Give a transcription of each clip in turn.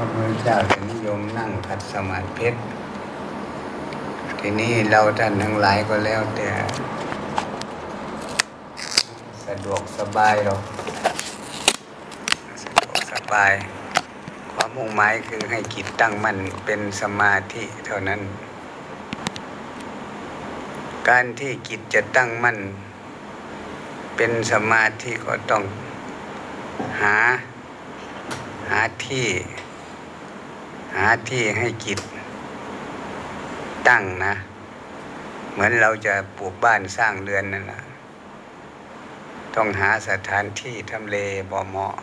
พระพุทธเจ้าจะนิยมนั่งขัดสมาธิเพชรทีนี้เราท่านทั้งหลายก็แล้วแต่สะดวกสบายหรอกสะดวกสบาย ความมุ่งหมายคือให้จิตตั้งมั่นเป็นสมาธิเท่านั้น การที่จิตจะตั้งมั่น เป็นสมาธิก็ต้องหาหาที่ หาที่ให้จิตตั้งนะ เหมือนเราจะปลูกบ้านสร้างเรือนนั่นแหละต้องหาสถานที่ทำเลบ่เหมาะ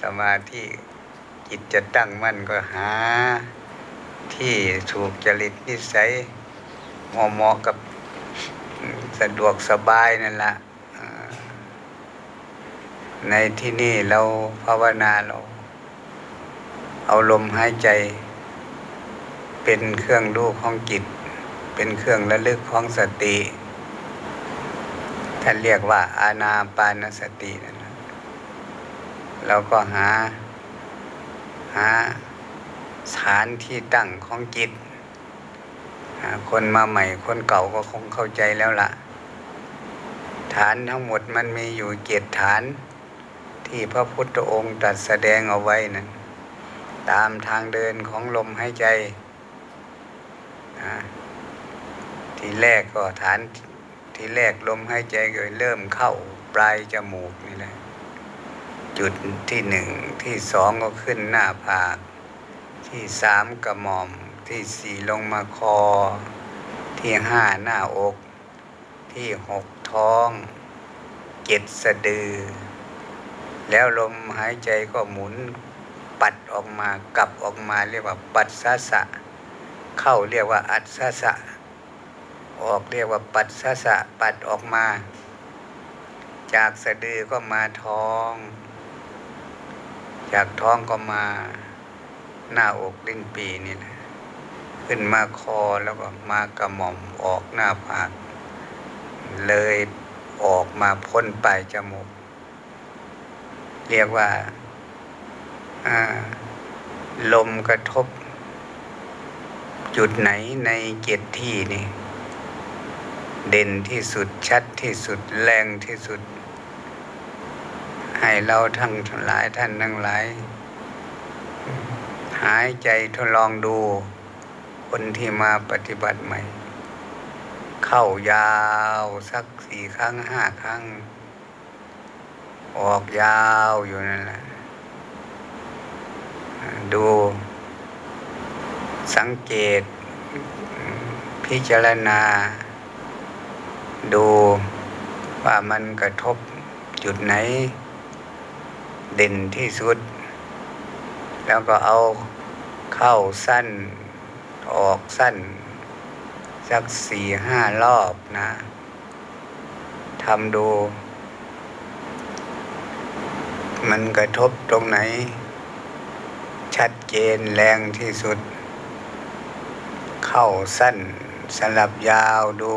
สมาธิจิตจะตั้งมั่นก็หา ที่ถูกจริตนิสัยเหมาะเหมาะกับสะดวกสบายนั่นแหละในที่นี่เราภาวนาเรา เอาลมหายใจ เป็นเครื่องรู้ของจิต เป็นเครื่องระลึกของสติท่านเรียกว่า อาณาปานสตินั่นนะเราก็หา หาฐานที่ตั้งของจิต คนมาใหม่คนเก่าก็คงเข้าใจแล้วละ่ะ ฐานทั้งหมดมันมีอยู่เจ็ดฐานที่พระพุทธองค์ตรัสแสดงเอาไว้นั้น ตามทางเดินของลมหายใจทีแรกก็ฐานทีแรกลมหายใจก็เริ่มเข้าปลายจมูกนี่แหละ จุดที่หนึ่งที่สองก็ขึ้นหน้าผาก ที่สามกระหม่อมที่สี่ลงมาคอ ที่ห้าหน้าอก ที่หกท้องเจ็ดสะดือ แล้วลมหายใจก็หมุน ปัดออกมากลับออกมาเรียกว่าปัดสะสะ เข้าเรียกว่าอัดสะสะ ออกเรียกว่าปัดสะสะ ปัดออกมา จากสะดือก็มาท้อง จากท้องก็มาหน้าอกลิ้นปีนี่แหละขึ้นมาคอแล้วก็มากระหม่อมออกหน้าผากเลยออกมาพ้นปลายจมูก เรียกว่า ลมกระทบ จุดไหนในเจ็ดที่นี่ เด่นที่สุดชัดที่สุดแรงที่สุด ให้เราทั้งหลายท่านทั้งหลาย หายใจทดลองดู คนที่มาปฏิบัติใหม่ เข้ายาวสักสี่ครั้งห้าครั้ง ออกยาวอยู่นั่นแหละ ดูสังเกต พิจารณา ดูว่ามันกระทบจุดไหน เด่นที่สุด แล้วก็เอาเข้าสั้นออกสั้น สักสี่ห้ารอบนะทำดู มันกระทบตรงไหน ชัดเจนแรงที่สุด เข้าสั้นสลับยาวดู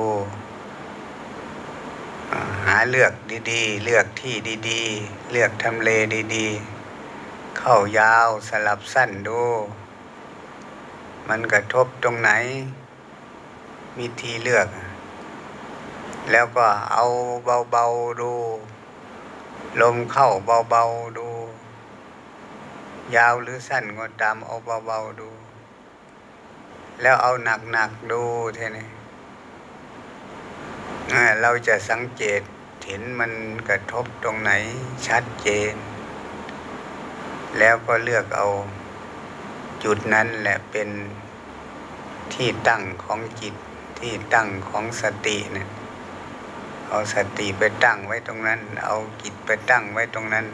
หาเลือกดีๆ เลือกที่ดีๆ เลือกทำเลดีๆ เข้ายาวสลับสั้นดู มันกระทบตรงไหน มีทีเลือก แล้วก็เอาเบาๆดู ลมเข้าเบาๆดู ยาวหรือสั้นก็ตามเอาเบาๆดู แล้วเอาหนักๆดูเท่นี้เราจะสังเกตเห็นมันกระทบตรงไหนชัดเจน แล้วก็เลือกเอาจุดนั้นแหละเป็นที่ตั้งของจิตที่ตั้งของสติเนี่ยเอาสติไปตั้งไว้ตรงนั้น เอาจิตไปตั้งไว้ตรงนั้น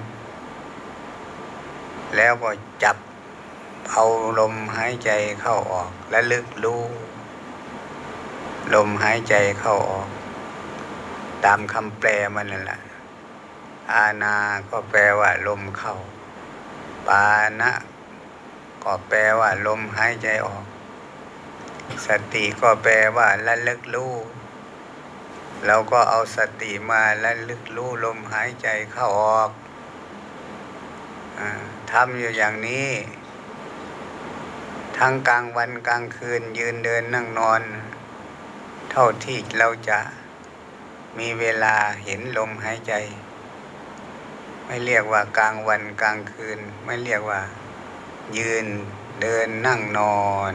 แล้วก็จับเอาลมหายใจเข้าออกและลึกรู้ลมหายใจเข้าออก ตามคำแปลมันนั่นแหละอาณาก็แปลว่าลมเข้า ปานะ ก็แปลว่าลมหายใจออก สติก็แปลว่าระลึกรู้เราก็เอาสติมาระลึกรู้ลมหายใจเข้าออกอ่า ทำอยู่อย่างนี้ ทั้งกลางวันกลางคืนยืนเดินนั่งนอน เท่าที่เราจะมีเวลาเห็นลมหายใจ ไม่เรียกว่ากลางวันกลางคืน ไม่เรียกว่า ยืนเดินนั่งนอน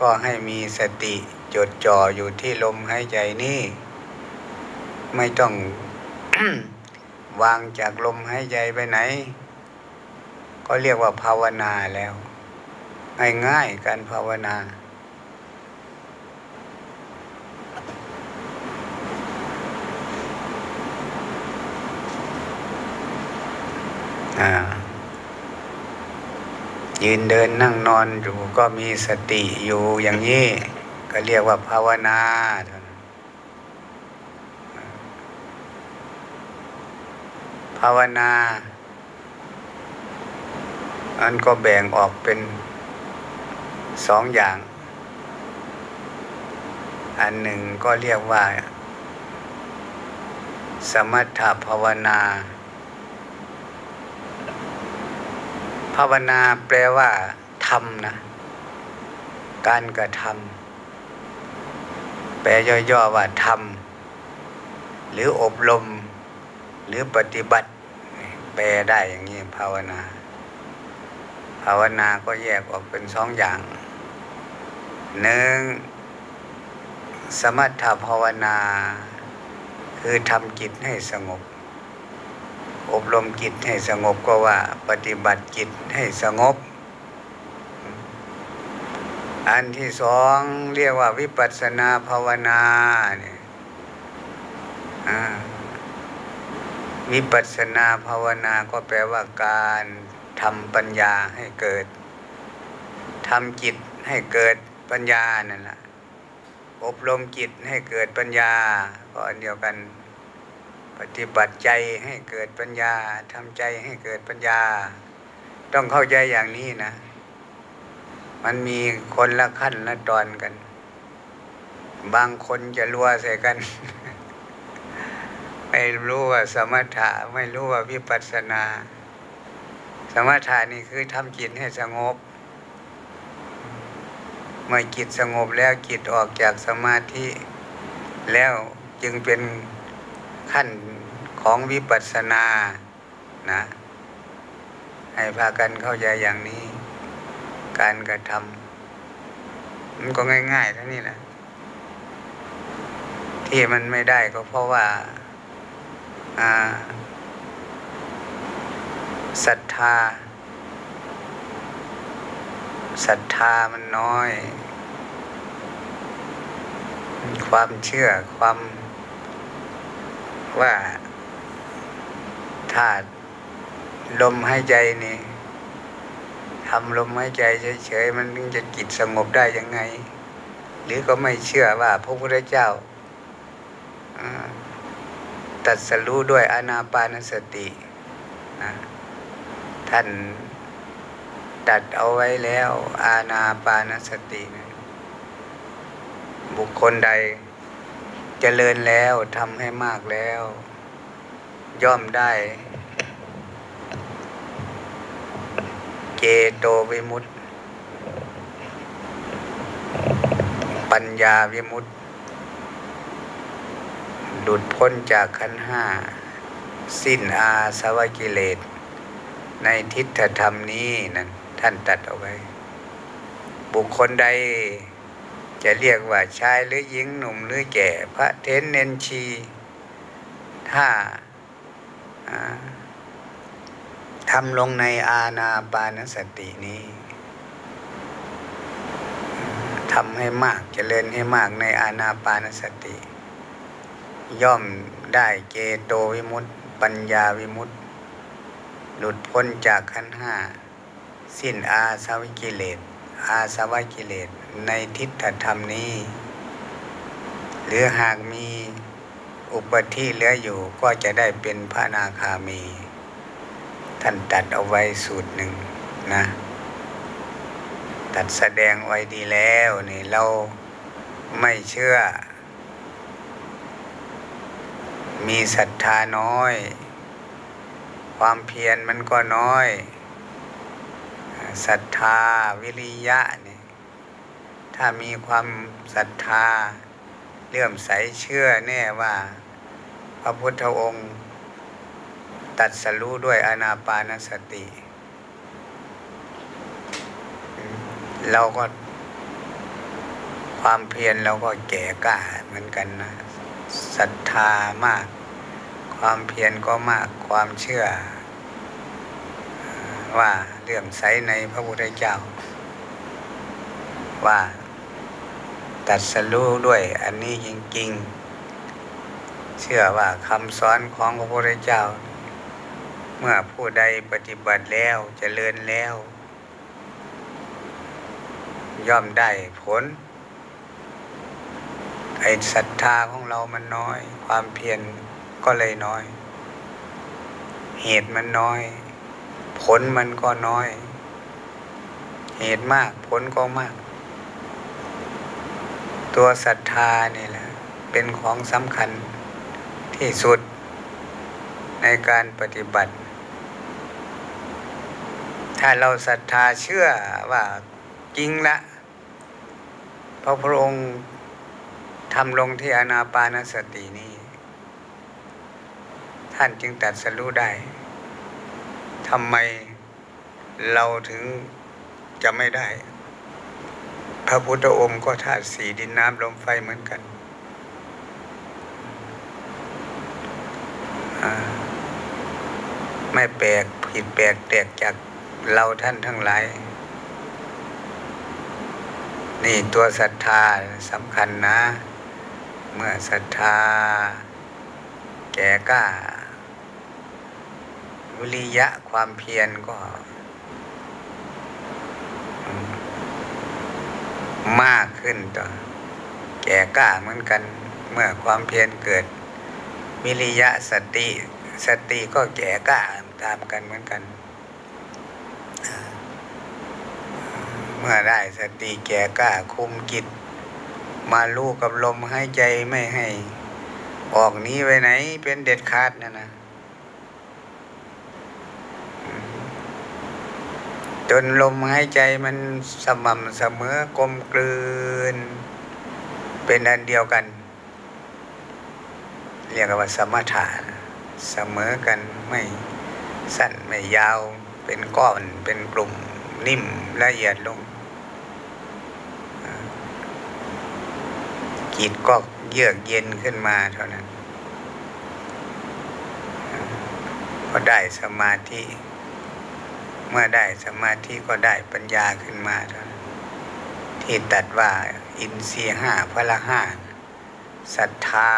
ก็ให้มีสติจดจ่ออยู่ที่ลมหายใจนี่ ไม่ต้องวางจากลมหายใจไปไหน ก็เรียกว่าภาวนาแล้ว ง่ายๆการภาวนาอ่ายืนเดินนั่งนอนอยู่ก็มีสติอยู่อย่างนี้ ก็เรียกว่าภาวนาภาวนา อันก็แบ่งออกเป็นสองอย่าง อันหนึ่งก็เรียกว่า สมถภาวนา ภาวนาแปลว่าทำนะ การกระทำแปลย่อๆว่าทำหรืออบรม หรือปฏิบัติ แปลได้อย่างนี้ภาวนา ภาวนาก็แยกออกเป็นสองอย่างหนึ่งสมถภาวนา คือทำจิตให้สงบ อบรมจิตให้สงบก็ว่าปฏิบัติจิตให้สงบ อันที่สองเรียกว่าวิปัสสนาภาวนาเนี่ยวิปัสสนาภาวนาก็แปลว่าการ ทำปัญญาให้เกิดทำจิตให้เกิดปัญญานั่นแหละอบรมจิตให้เกิดปัญญาก็อันเดียวกัน ปฏิบัติใจให้เกิดปัญญาทำใจให้เกิดปัญญา ต้องเข้าใจอย่างนี้นะ มันมีคนละขั้นละตอนกัน บางคนจะรัวใส่กัน ไม่รู้ว่าสมถะไม่รู้ว่าวิปัสสนา มถะนี่คือทำจิตให้สงบ เมื่อจิตสงบแล้วจิตออกจากสมาธิ แล้วจึงเป็นขั้นของวิปัสสนานะให้พากันเข้าใจอย่างนี้ การกระทำมันก็ง่ายๆเท่านี้แหละที่มันไม่ได้ก็เพราะว่า ศรัทธาศรัทธามันน้อย ความเชื่อความว่าถ้าลมหายใจนี่ทำลมหายใจเฉยๆมันถึงจะจิตสงบได้ยังไง หรือก็ไม่เชื่อว่าพระพุทธเจ้าตัดสรู้ด้วยอนาปานสตินะ ท่านตัดเอาไว้แล้ว อาณาปานสติ บุคคลใดจเจริญแล้วทำให้มากแล้ว ย่อมได้เกโตวิมุตติ ปัญญาวิมุตติ หลุดพ้นจากขันห้า สิ้นอาสวะกิเลส ในทิฏฐธรรมนี้นั่นท่านตัดเอาไว้ บุคคลใด จะเรียกว่าชายหรือหญิงหนุ่มหรือแก่ พระเทนเนนชี ถ้าทำลงในอาณาปานสตินี้ทำให้มากจเจริญให้มากในอาณาปานสติ ย่อมได้เกโตวิมุตติ ปัญญาวิมุตติ หลุดพ้นจากขันห้า สิ้นอาสวิกิเลส อาสวะกิเลส ในทิฏฐธรรมนี้ หรือหากมีอุปธิเหลืออยู่ก็จะได้เป็นพระนาคามี ท่านตัดเอาไว้สูตรหนึ่งนะ ตัดแสดงไว้ดีแล้วนี่เราไม่เชื่อ มีศรัทธาน้อย ความเพียรมันก็น้อยศรัทธาวิริยะเนี่ยถ้ามีความศรัทธาเลื่อมใสเชื่อแน่ว่า พระพุทธองค์ ตัดสรู้ด้วยอนาปานสติ เราก็ความเพียรเราก็แก่กล้าเหมือนกันนะศรัทธามาก ความเพียรก็มากความเชื่อ ว่าเลื่อมใสในพระพุทธเจ้า ว่าตัดสรู้ด้วยอันนี้จริงๆ เชื่อว่าคำสอนของพระพุทธเจ้า เมื่อผู้ใดปฏิบัติแล้วจเจริญแล้ว ย่อมได้ผลไอ้ศรัทธาของเรามันน้อย ความเพียร ก็เลยน้อย เหตุมันน้อย ผลมันก็น้อย เหตุมากผลก็มาก ตัวศรัทธานี่แหละ เป็นของสำคัญที่สุดในการปฏิบัติ ถ้าเราศรัทธาเชื่อว่าจริงละพระพุทธองค์ทำลงที่อนาปานสตินี้ ท่านจึงตัดสรู้ได้ทำไมเราถึงจะไม่ได้ พระพุทธองค์ก็ธาตุสีดินน้ำลมไฟเหมือนกัน ไม่แปลกผิดแปลกแตกจากเราท่านทั้งหลาย นี่ตัวศรัทธาสำคัญนะ เมื่อศรัทธาแก่กล้า วิริยะความเพียรก็ มากขึ้นต่อแก่กล้าเหมือนกัน เมื่อความเพียรเกิดมิริยะสติสติก็แก่กล้าตามกันเหมือนกัน เมื่อได้สติแก่กล้าคุมกิจ มาลูกกับลมหายใจไม่ให้ ออกนี้ไปไหนเป็นเด็ดขาดนะนะ จนลมหายใจมันสม่ำเสมอกลมกลืน เป็นอันเดียวกัน เรียกว่าสมถะเสมอกันไม่สั้นไม่ยาวเป็นก้อนเป็นกลุ่มนิ่มละเอียดลงจิตก็เยือกเย็นขึ้นมาเท่านั้น ก็ได้สมาธิ เมื่อได้สมาธิก็ได้ปัญญาขึ้นมา ที่ตัดว่าอินทรีห้าพละห้าศรัทธา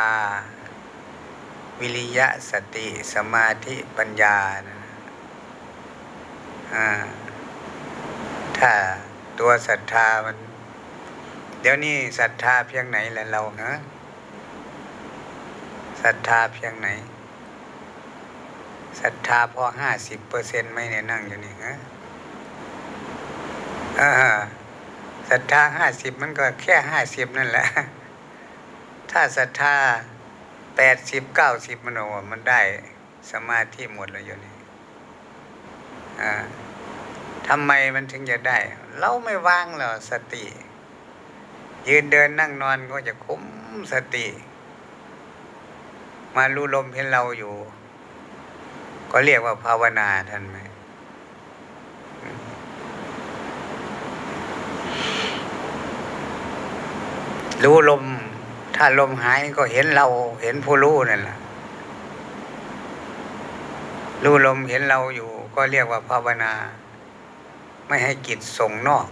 วิริยะสติสมาธิปัญญานะถ้าตัวศรัทธามัน เดี๋ยวนี้ศรัทธาเพียงไหนแล้วเราฮะศรัทธาเพียงไหน ศรัทธาพอห้าสิบเปอร์เซ็นต์ไม่เนี่ยนั่งอยู่นี่ฮะศรัทธาห้าสิบมันก็แค่ห้าสิบนั่นแหละ ถ้าศรัทธาแปดสิบเก้าสิบมันมันได้สมาธิหมดแล้วอยู่นี่ทำไมมันถึงจะได้ เราไม่ว่างหรอสติ ยืนเดินนั่งนอนก็จะคุ้มสติ มารู้ลมเห็นเราอยู่ ก็เรียกว่าภาวนาท่านไหมรู้ลม ถ้าลมหายก็เห็นเราเห็นผู้รู้นั่นแหละรู้ลมเห็นเราอยู่ ก็เรียกว่าภาวนา ไม่ให้จิตส่งนอก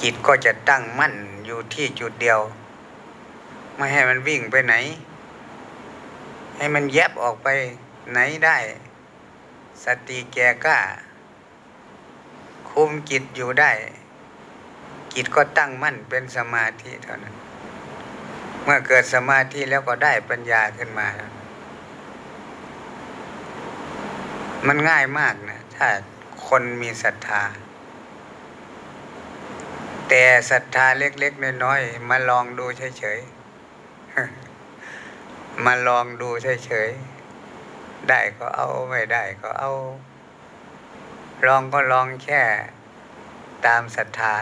จิตก็จะตั้งมั่นอยู่ที่จุดเดียว ไม่ให้มันวิ่งไปไหน ให้มันแยบออกไป ไหนได้สติแก่กล้า คุมจิตอยู่ได้ จิตก็ตั้งมั่นเป็นสมาธิเท่านั้น เมื่อเกิดสมาธิแล้วก็ได้ปัญญาขึ้นมา มันง่ายมากนะ ถ้าคนมีศรัทธา แต่ศรัทธาเล็กๆน้อยๆมาลองดูเฉยๆมาลองดูเฉยๆ ได้ก็เอาไม่ได้ก็เอา ลองก็ลองแค่ตามศรัทธา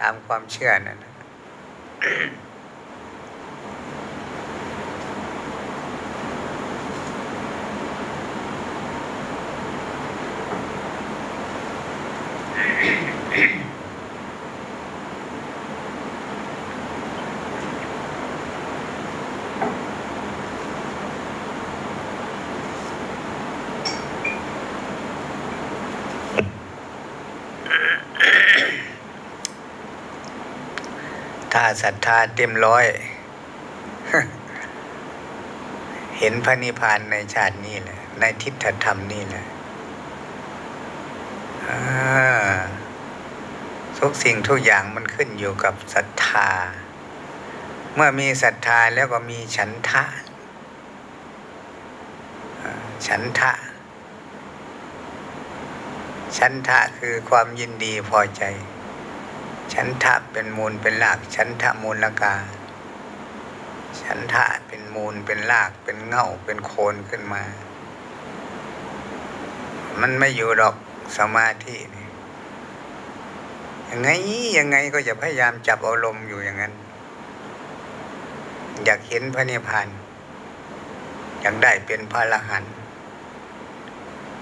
ตามความเชื่อนั่นนะถ้า ศรัทธาเต็มร้อย เห็นพระนิพพานในชาตินี้แหละ ในทิฏฐธรรมนี่แหละทุกสิ่งทุกอย่างมันขึ้นอยู่กับศรัทธา เมื่อมีศรัทธาแล้วก็มีฉันทะ ฉันทะ ฉันทะคือความยินดีพอใจ ฉันทะเป็นมูลเป็นรากฉันทะมูลกา ฉันทะเป็นมูลเป็นรากเป็นเง่าเป็นโคนขึ้นมา มันไม่อยู่หรอกสมาธินี่ยังไงยังไงก็จะพยายามจับอารมณ์อยู่อย่างนั้น อยากเห็นพระนิพพานอยากได้เป็นพระอรหันต์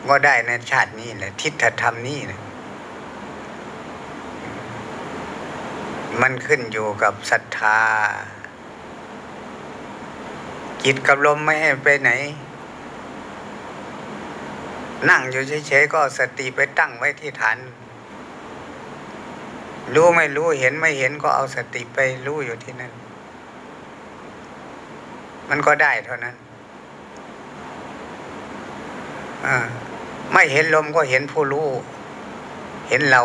ก็ได้ในชาตินี้แหละทิฏฐธรรมนี่แหละ มันขึ้นอยู่กับศรัทธา จิตกับลมไม่ให้ไปไหน นั่งอยู่เฉยๆก็สติไปตั้งไว้ที่ฐาน รู้ไม่รู้เห็นไม่เห็นก็เอาสติไปรู้อยู่ที่นั่น มันก็ได้เท่านั้นไม่เห็นลมก็เห็นผู้รู้ เห็นเรา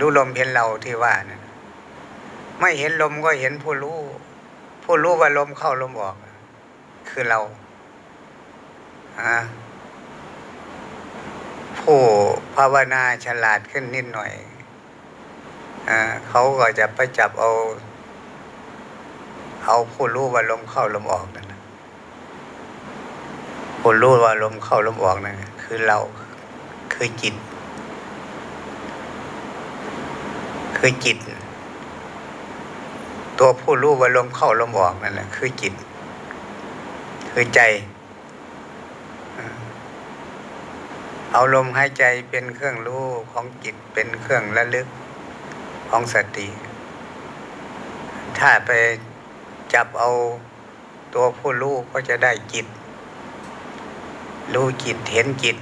รู้ลมเห็นเราที่ว่านะ ไม่เห็นลมก็เห็นผู้รู้ผู้รู้ว่าลมเข้าลมออก คือเราผู้ภาวนาฉลาดขึ้นนิดหน่อยอเขาก็จะไปจับเอา เอาผู้รู้ว่าลมเข้าลมออกนั่นผู้รู้ว่าลมเข้าลมออกนั่นคือเราคือจิต คือจิต ตัวผู้รู้ว่าลมเข้าลมออกนั่นแหละคือจิต คือใจ เอาลมหายใจเป็นเครื่องรู้ของจิตเป็นเครื่องระลึกของสติ ถ้าไปจับเอาตัวผู้รู้ก็จะได้จิต รู้จิตเห็นจิต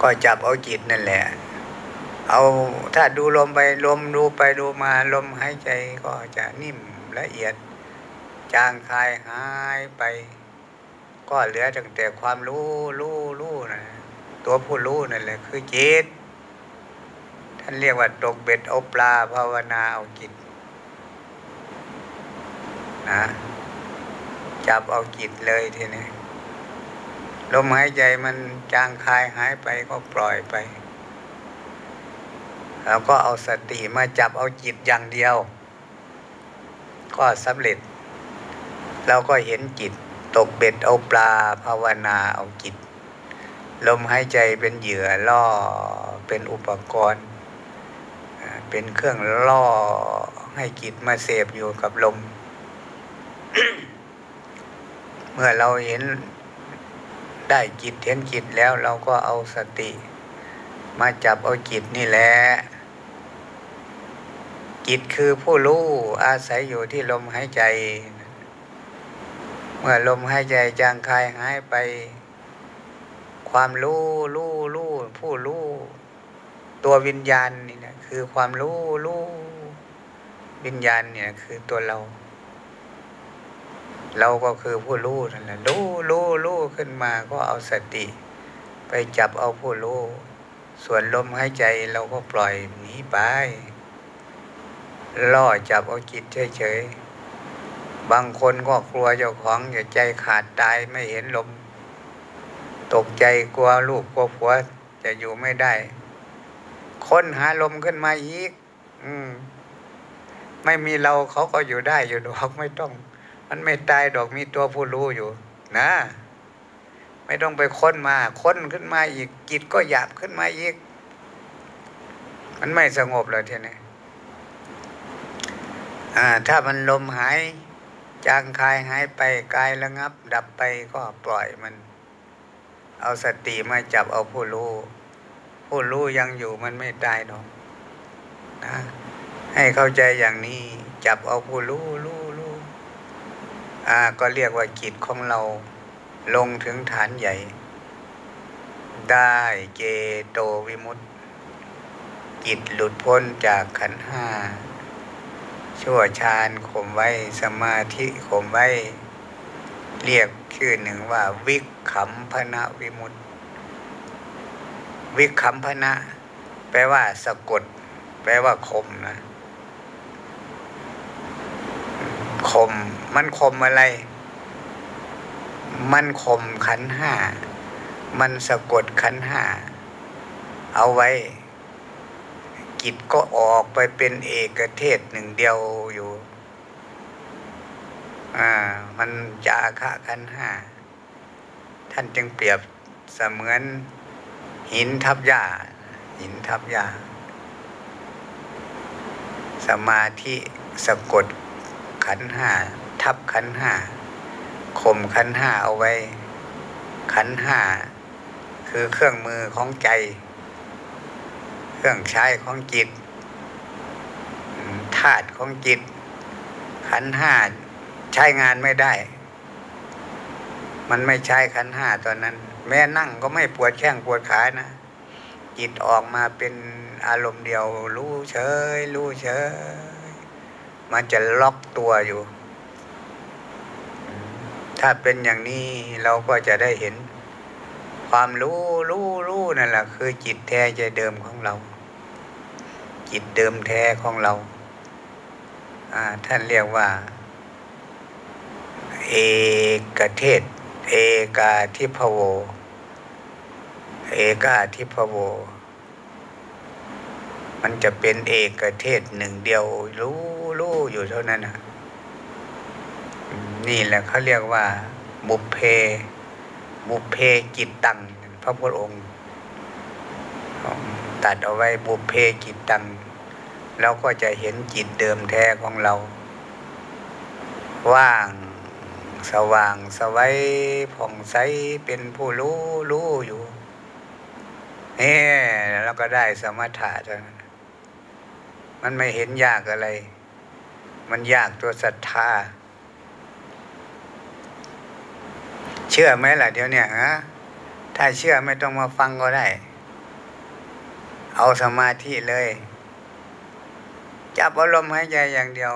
ก็จับเอาจิตนั่นแหละ เอาถ้าดูลมไปลมดูไปดูมาลมหายใจก็จะนิ่มละเอียด จางคายหายไป ก็เหลือตั้งแต่ความรู้รู้รู้นะตัวผู้รู้นั่นแหละคือจิตท่านเรียกว่าตกเบ็ดเอาปลาภาวนาเอาจิตนะจับเอาจิตเลยทีนี้ลมหายใจมันจางคายหายไปก็ปล่อยไป แล้วก็เอาสติมาจับเอาจิตอย่างเดียว ก็สำเร็จเราก็เห็นจิตตกเบ็ดเอาปลาภาวนาเอาจิต ลมหายใจเป็นเหยื่อล่อเป็นอุปกรณ์ เป็นเครื่องล่อให้จิตมาเสพอยู่กับลม เมื่อเราเห็นได้จิตเห็นจิตแล้วเราก็เอาสติ มาจับเอาจิตนี่แหละ จิตคือผู้รู้อาศัยอยู่ที่ลมหายใจ เมื่อลมหายใจจางคายหายไป ความรู้รู้รู้ผู้รู้ตัววิญญาณนี่นะคือความรู้รู้วิญญาณเนี่ยคือตัวเรา เราก็คือผู้รู้นั่นแหละรู้รู้รู้ขึ้นมาก็เอาสติ ไปจับเอาผู้รู้ส่วนลมหายใจเราก็ปล่อยหนีไป ล่อจับเอาจิตเฉยๆ บางคนก็กลัวเจ้าของอย่าใจขาดตายไม่เห็นลม ตกใจกลัวลูกกลัวผัวจะอยู่ไม่ได้ ค้นหาลมขึ้นมาอีก อืม ไม่มีเราเขาก็อยู่ได้อยู่ดอกไม่ต้อง มันไม่ตายดอกมีตัวผู้รู้อยู่นะ ไม่ต้องไปค้นมา ค้นขึ้นมาอีกจิตก็หยาบขึ้นมาอีก มันไม่สงบเลยทีนี้ ถ้ามันลมหายจางคายหายไปกายระงับ ดับไปก็ปล่อยมัน เอาสติมาจับเอาผู้รู้ ผู้รู้ยังอยู่มันไม่ตายหรอกนะให้เข้าใจอย่างนี้จับเอาผู้รู้รู้รู้อ่า ก็เรียกว่าจิตของเราลงถึงฐานใหญ่ ได้เจโตวิมุตติจิตหลุดพ้นจากขันห้า ชั่วฌานข่มไว้สมาธิข่มไว้ เรียกชื่อหนึ่งว่า วิคัมพนะวิมุตติวิคัมพนะ แปลว่า สะกด แปลว่าข่มนะข่มมันข่มอะไร มันข่มขันห้า มันสะกดขันห้า เอาไว้ กิจก็ออกไปเป็นเอกเทศหนึ่งเดียวอยู่ อ่า มันจาคะขันห้า ท่านจึงเปรียบเสมือนหินทับหญ้า หินทับหญ้า สมาธิสะกดขันห้า ทับขันห้าข่มขันห้าเอาไว้ ขันห้า คือเครื่องมือของใจ เครื่องใช้ของจิตธาตุของจิต ขันห้าใช้งานไม่ได้ มันไม่ใช้ขันห้าตอนนั้น แม่นั่งก็ไม่ปวดแข้งปวดขานะ จิตออกมาเป็นอารมณ์เดียว รู้เฉย รู้เฉย มันจะล็อกตัวอยู่ ถ้าเป็นอย่างนี้เราก็จะได้เห็น ความรู้รู้รู้นั่นแหละคือจิตแท้ใจเดิมของเรา จิตเดิมแท้ของเราท่านเรียกว่า เอกเทศ เอกาทิพโว เอกาทิพโว มันจะเป็นเอกเทศหนึ่งเดียว รู้รู้อยู่เท่านั้นนะนี่แหละเขาเรียกว่า บุพเพ บุพเพจิตตัง พระพุทธองค์ ตัดเอาไว้บุพเพจิตตังเราก็จะเห็นจิตเดิมแท้ของเรา ว่างสว่างสวัยผ่องใสเป็นผู้รู้รู้อยู่นี่เราก็ได้สมถะเท่านั้นมันไม่เห็นยากอะไร มันยากตัวศรัทธา เชื่อไหมล่ะเดี๋ยวนี้ฮะถ้าเชื่อไม่ต้องมาฟังก็ได้ เอาสมาธิเลย จับอารมณ์หายใจอย่างเดียว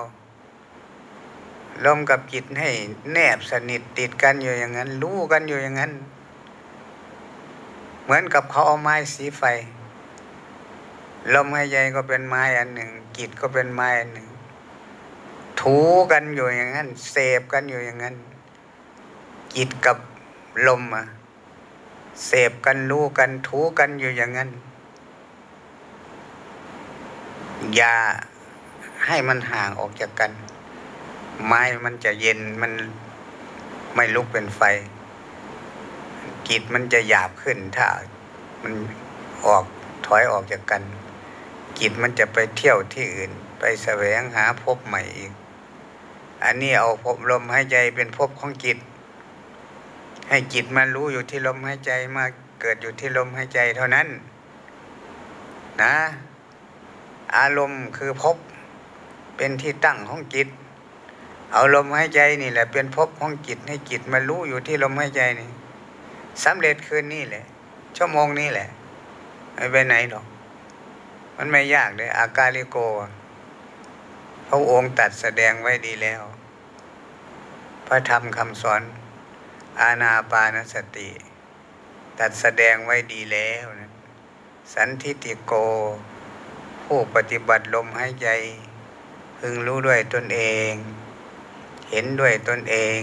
ลมกับจิตให้แนบสนิทติดกันอยู่อย่างนั้น รู้กันอยู่อย่างนั้น เหมือนกับเขาเอาไม้สีไฟ ลมหายใจก็เป็นไม้อันหนึ่ง จิตก็เป็นไม้อันหนึ่ง ถูกันอยู่อย่างนั้น เสพกันอยู่อย่างนั้น จิตกับลมอะเสพกันรู้กันถูกันอยู่อย่างนั้น อย่าให้มันห่างออกจากกัน ไม้มันจะเย็นมันไม่ลุกเป็นไฟ จิตมันจะหยาบขึ้นถ้ามันออกถอยออกจากกัน จิตมันจะไปเที่ยวที่อื่น ไปแสวงหาพบใหม่อีก อันนี้เอาพบลมหายใจเป็นพบของจิต ให้จิตมารู้อยู่ที่ลมหายใจมาเกิดอยู่ที่ลมหายใจเท่านั้น นะ อารมณ์คือพบเป็นที่ตั้งของจิต เอาลมหายใจนี่แหละ เป็นพบของจิตให้จิตมารู้อยู่ที่ลมหายใจนี่สำเร็จคืนนี่แหละ ชั่วโมงนี้แหละไม่ไปไหนหรอก มันไม่ยากเลยอากาลิโกพระองค์ตัดแสดงไว้ดีแล้ว พระธรรมคำสอน อาณาปานสติ ตัดแสดงไว้ดีแล้วนะสันทิติโก ผู้ปฏิบัติลมหายใจ พึงรู้ด้วยตนเอง เห็นด้วยตนเอง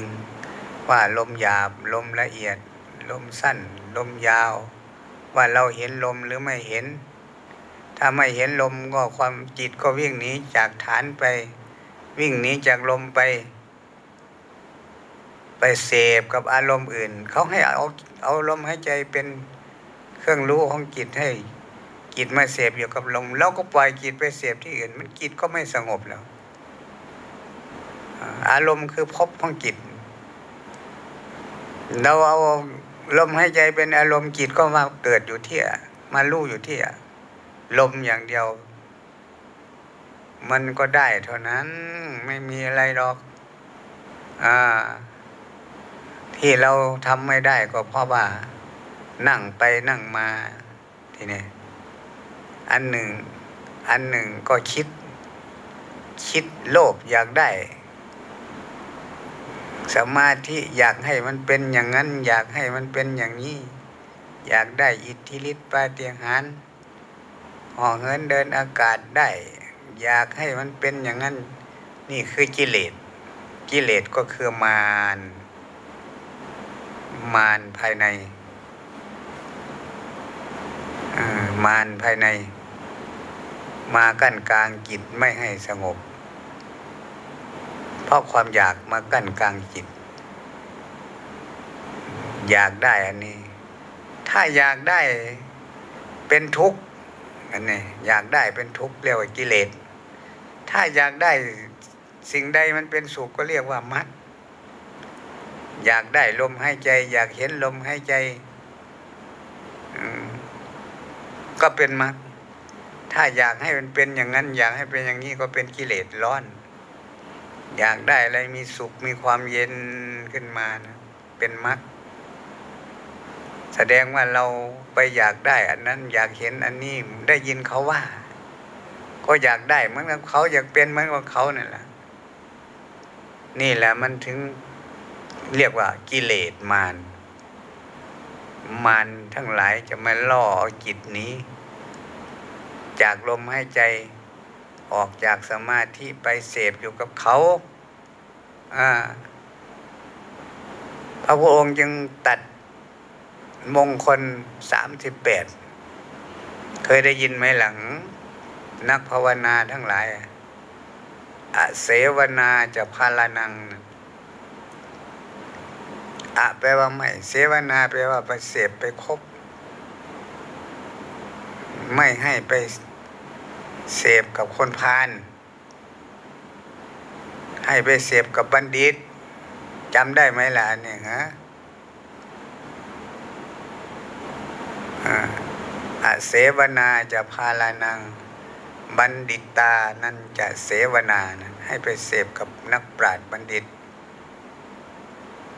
ว่าลมหยาบลมละเอียด ลมสั้น ลมยาว ว่าเราเห็นลมหรือไม่เห็น ถ้าไม่เห็นลมก็ความจิตก็วิ่งหนีจากฐานไป วิ่งหนีจากลมไป ไปเสพกับอารมณ์อื่น เขาให้เอาเอาลมหายใจเป็นเครื่องรู้ของจิตให้จิตมาเสพอยู่กับลมเราก็ปล่อยจิตไปเสพที่อื่น มันจิตก็ไม่สงบแล้ว อารมณ์คือพบของจิต เราเอาลมหายใจเป็นอารมณ์จิตก็มาเกิดอยู่ที่มาลู่อยู่ที่ลมอย่างเดียว มันก็ได้เท่านั้นไม่มีอะไรหรอก อ่า ที่เราทำไม่ได้ก็เพราะว่านั่งไปนั่งมาทีนี้อันหนึ่ง อันหนึ่งก็คิด คิดโลภอยากได้ สมาธิอยากให้มันเป็นอย่างนั้น อยากให้มันเป็นอย่างนี้ อยากได้อิทธิฤทธิปาฏิหาริย์ห่อเหินเดินอากาศได้ อยากให้มันเป็นอย่างนั้น นี่คือกิเลสกิเลสก็คือมาร มารภายในมารภายใน มากั้นกลางจิตไม่ให้สงบ เพราะความอยากมากั้นกลางจิต อยากได้อันนี้ ถ้าอยากได้เป็นทุกข์อันนี้อยากได้เป็นทุกข์เรียกว่ากิเลส ถ้าอยากได้สิ่งใดมันเป็นสุขก็เรียกว่ามัด อยากได้ลมหายใจ อยากเห็นลมหายใจก็เป็นมรรคถ้าอยากให้มันเป็นอย่างนั้น อยากให้เป็นอย่างนี้ก็เป็นกิเลสร้อน อยากได้อะไรมีสุขมีความเย็นขึ้นมานะเป็นมรรคแสดงว่าเราไปอยากได้ อันนั้น อยากเห็นอันนี้ได้ยินเขาว่า ก็อยากได้เหมือนกับเขาอยากเป็นเหมือนกับเขานี่แหละนี่แหละมันถึง เรียกว่ากิเลสมารมารทั้งหลายจะมาล่อเอาจิตนี้ จากลมหายใจออกจากสมาธิไปเสพอยู่กับเขาพระพุทธองค์จึงตัดมงคลสามสิบแปดเคยได้ยินไหมหลัง นักภาวนาทั้งหลาย อเสวนาจะพาลานัง อะแปลว่าไม่ เสวนาแปลว่าไปเสพไปคบ ไม่ให้ไปเสพกับคนพาลให้ไปเสพกับบัณฑิตจำได้ไหมล่ะเนี่ยฮะอะเสวนาจะพาลานัง บัณฑิตานั่นจะเสวนานะให้ไปเสพกับนักปราชญ์บัณฑิต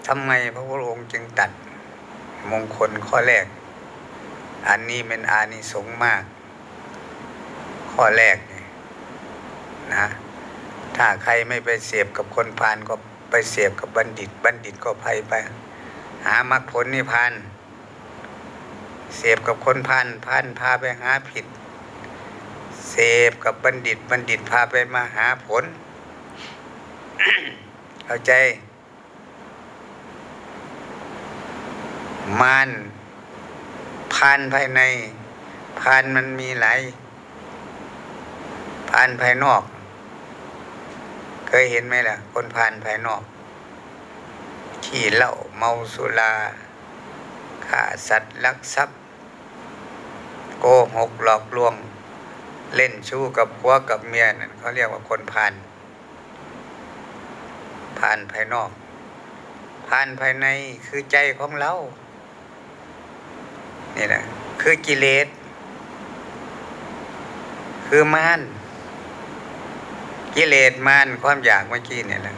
ทำไมพระพุทธองค์จึงตัดมงคลข้อแรก อันนี้เป็นอานิสงส์มาก ข้อแรกนี่นะ ถ้าใครไม่ไปเสียบกับคนพานก็ไปเสียบกับบัณฑิต บัณฑิตก็ไปไป หามรรคผลนิพพาน เสียบกับคนพานพานพาไปหาผิด เสพกับบัณฑิต บัณฑิตพาไปมาหาผล เข้าใจ มานพานภายในพานมันมีหลายพานภายนอก เคยเห็นไหมล่ะ คนพานภายนอก ขี่เหล้าเมาสุราฆ่าสัตว์ลักทรัพย์ โกหกหลอกลวง เล่นชู้กับผัวกับเมียนั่นเขาเรียกว่าคนพานพานภายนอกพานภายในคือใจของเรา นี่แหละคือกิเลส คือมานกิเลสมานความอยากเมื่อกี้เนี่ยแหละ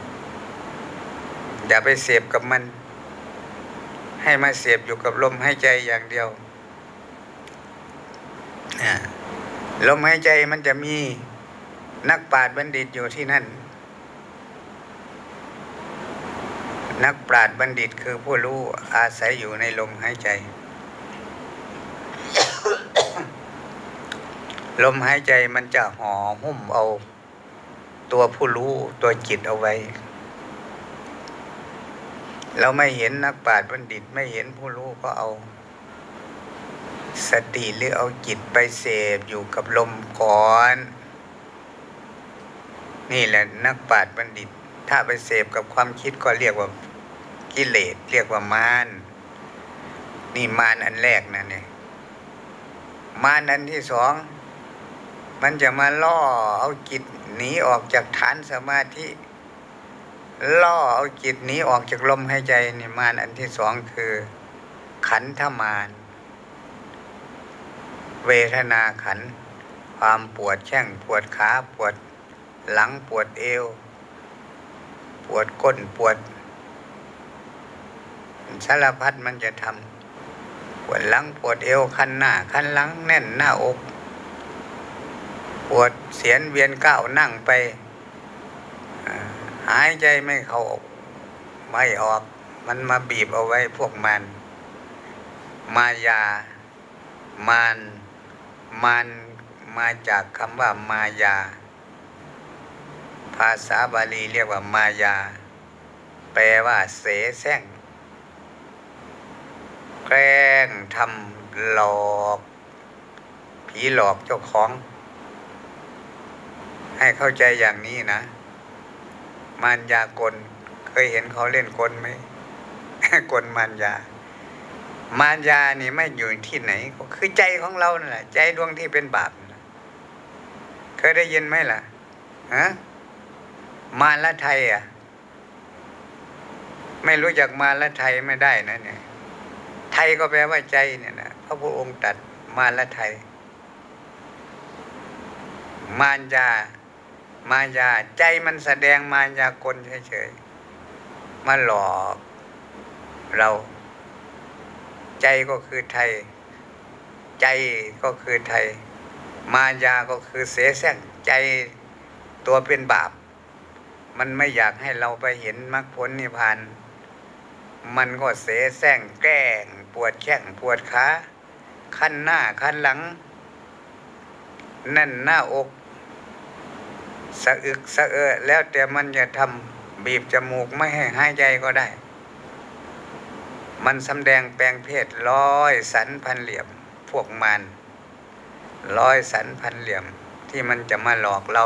อย่าไปเสพกับมัน ให้มาเสพอยู่กับลมหายใจอย่างเดียวลมหายใจมันจะมีนักปราชญ์บัณฑิตอยู่ที่นั่น นักปราชญ์บัณฑิตคือผู้รู้อาศัยอยู่ในลมหายใจ ลมหายใจมันจะห่อหุ้มเอา ตัวผู้รู้ตัวจิตเอาไว้ เราไม่เห็นนักปราชญ์บัณฑิตไม่เห็นผู้รู้ก็เอา สติหรือเอาจิตไปเสพอยู่กับลมก่อน นี่แหละนักปราชญ์บัณฑิต ถ้าไปเสพกับความคิดก็เรียกว่ากิเลสเรียกว่ามารนี่มารอันแรกนะเนี่ยมารอันที่สอง มันจะมาล่อเอาจิตหนีออกจากฐานสมาธิ ล่อเอาจิตหนีออกจากลมหายใจนี่มารอันที่สองคือ ขันธมารเวทนาขันธ์ความปวดแข้งปวดขาปวดหลังปวดเอว ปวดก้นปวดสารพัดมันจะทำปวดหลังปวดเอวคันหน้าคันหลังแน่นหน้าอก ปวดเสียนเวียนก้าวนั่งไป หายใจไม่เข้าออกไม่ออก มันมาบีบเอาไว้พวกมัน มายามานมานมาจากคำว่ามายา ภาษาบาลีเรียกว่ามายา แปลว่าเสแสร้งแกล้งทำหลอก ผีหลอกเจ้าของ ให้เข้าใจอย่างนี้นะ มารยากล เคยเห็นเขาเล่นกลไหมกลมารยามารยานี่ไม่อยู่ที่ไหน ก็คือใจของเรานั่นแหละใจดวงที่เป็นบาปนะเคยได้ยินไหมล่ะฮะมารละไทยอะ ไม่รู้จักมารละไทยไม่ได้นะเนี่ย ไทยก็แปลว่าใจเนี่ยนะพระพุทธองค์ตัดมารละไทย มารยา มายา ใจมันแสดงมายากลเฉยๆมาหลอกเรา ใจก็คือไทย ใจก็คือไทย มายาก็คือเสแสร้งใจตัวเป็นบาป มันไม่อยากให้เราไปเห็นมรรคผลนิพพานมันก็เสแสร้งแกล้ง ปวดแข้งปวดขาขั้นหน้าขั้นหลัง แน่นหน้าอก สะอึกสะเออแล้วแต่มันจะทำบีบจมูกไม่ให้หายใจก็ได้ มันสำแดงแปลงเพศร้อยสันพันเหลี่ยมพวกมันร้อยสันพันเหลี่ยมที่มันจะมาหลอกเรา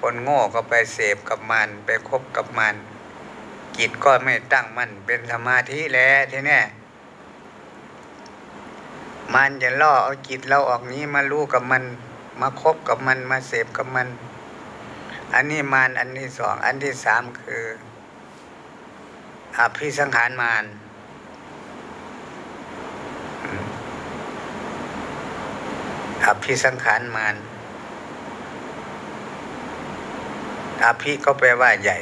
คนโง่ก็ไปเสพกับมันไปคบกับมันจิตก็ไม่ตั้งมั่นเป็นสมาธิแล้วทีนี้มันจะล่อเอาจิตเราออกนี้มารู้กับมัน มาคบกับมันมาเสพกับมัน อันนี้มารอันที่สอง อันที่สามคืออภิสังขารมารอภิสังขารมารอภิก็แปลว่าใหญ่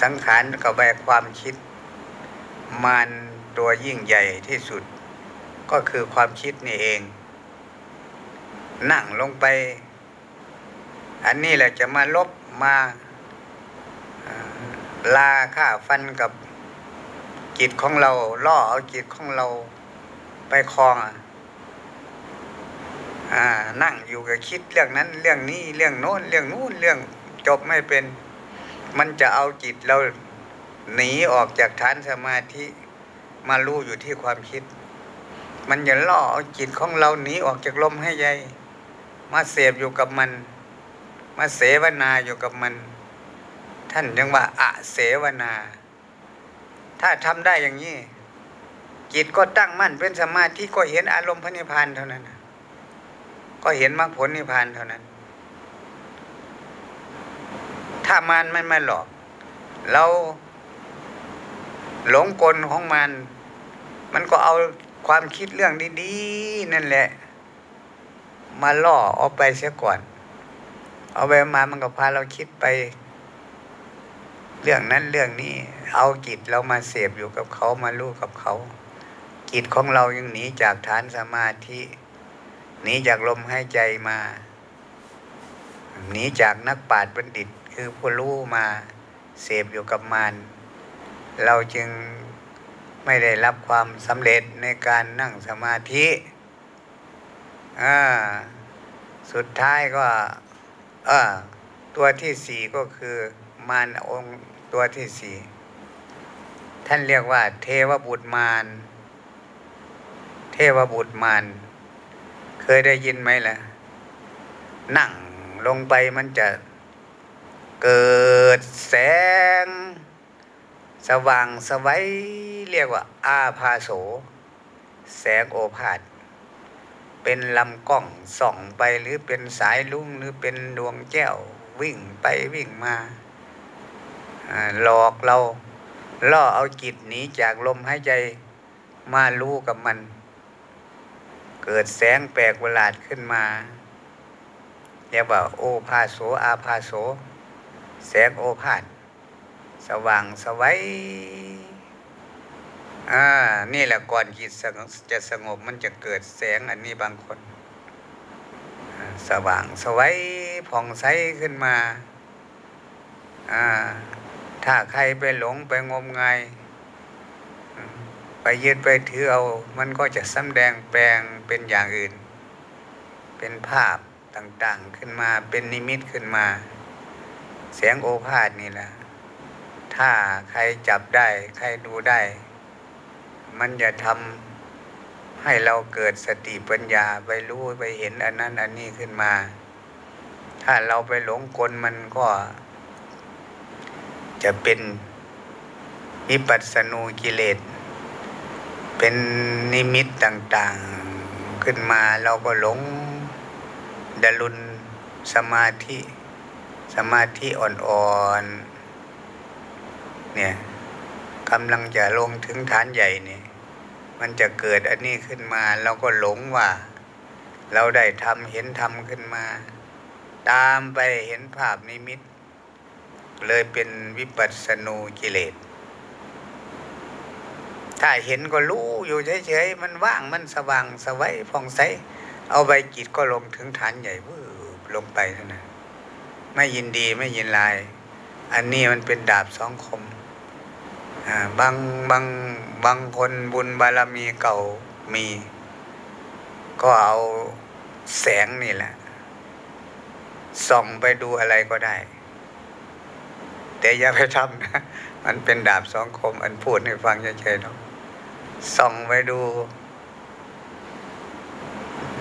สังขารก็แปลความคิด มารตัวยิ่งใหญ่ที่สุด ก็คือความคิดนี่เอง นั่งลงไป อันนี้แหละจะมาลบมาลาค่าฟันกับจิตของเรา ล่อเอาจิตของเราไปคลองอะอ่า นั่งอยู่กับคิดเรื่องนั้น เรื่องนี้เรื่องโน้น เรื่องนู้นเรื่องจบไม่เป็น มันจะเอาจิตเราหนีออกจากฐานสมาธิมารู้อยู่ที่ความคิด มันจะล่อเอาจิตของเราหนีออกจากลมให้ใยมาเสพอยู่กับมัน มาเสวนาอยู่กับมัน ท่านยังว่าอะเสวนา ถ้าทำได้อย่างนี้ จิตก็ตั้งมั่นเป็นสมาธิก็เห็นอารมณ์พระนิพพานเท่านั้นก็เห็นมรรคผลนิพพานเท่านั้น ถ้ามันไม่มาหลอก เราหลงกลของมัน มันก็เอาความคิดเรื่องดี ๆ นั่นแหละ มาล่อเอาไปเสียก่อน เอาไปมามันก็พาเราคิดไป เรื่องนั้นเรื่องนี้ เอาจิตเรามาเสพอยู่กับเขามารู้กับเขาจิตของเรายังหนีจากฐานสมาธิหนีจากลมหายใจมาหนีจากนักปราชญ์บัณฑิต คือผู้รู้มาเสพอยู่กับมารเราจึงไม่ได้รับความสำเร็จในการนั่งสมาธิอ่าสุดท้ายก็ ตัวที่สี่ก็คือมารองค์ตัวที่สี่ท่านเรียกว่า เทวบุตรมารเทวบุตรมารเคยได้ยินไหมล่ะ นั่งลงไปมันจะเกิดแสง สว่างสวัยเรียกว่า อาพาโส แสงโอภาส เป็นลำกล้องส่องไปหรือเป็นสายลุ่งหรือเป็นดวงแก้ววิ่งไปวิ่งมาอ่าหลอกเราล่อเอาจิตหนีจากลมหายใจมารู้กับมัน เกิดแสงแปลกประหลาดขึ้นมาเรียกว่าโอภาโสอาภาโส แสงโอภาสสว่างสวัย อ่า นี่แหละก่อนจิตสงจะสงบมันจะเกิดแสงอันนี้บางคน สว่างสวัยผ่องใสขึ้นมา อ่า ถ้าใครไปหลงไปงมงายไปยึดไปถือเอา มันก็จะสำแดงแปลงเป็นอย่างอื่น เป็นภาพต่างๆขึ้นมา เป็นนิมิตขึ้นมาเสียงโอภาษนี่แหละ ถ้าใครจับได้ ใครดูได้ มันจะทำให้เราเกิดสติปัญญาไปรู้ไปเห็นอันนั้นอันนี้ขึ้นมา ถ้าเราไปหลงกลมันก็ จะเป็นวิปัสสนูกิเลส เป็นนิมิตต่างๆขึ้นมาเราก็หลงดลุนสมาธิสมาธิอ่อนๆเนี่ยกำลังจะลงถึงฐานใหญ่เนี่ย มันจะเกิดอันนี้ขึ้นมาเราก็หลงว่า เราได้ทำเห็นทำขึ้นมา ตามไปเห็นภาพนิมิต เลยเป็นวิปัสสนูกิเลส ถ้าเห็นก็รู้อยู่เฉยๆมันว่างมันสว่างสวัยผ่องใสเอาใบจิตก็ลงถึงฐานใหญ่วืบลงไปเท่านั้นไม่ยินดีไม่ยินลาย อันนี้มันเป็นดาบสองคม บางบางบางคนบุญบารมีเก่ามี ก็เอาแสงนี่แหละ ส่องไปดูอะไรก็ได้ แต่อย่าไปทำนะ มันเป็นดาบสองคม อันพูดให้ฟังเฉยๆเนาะส่องไปดู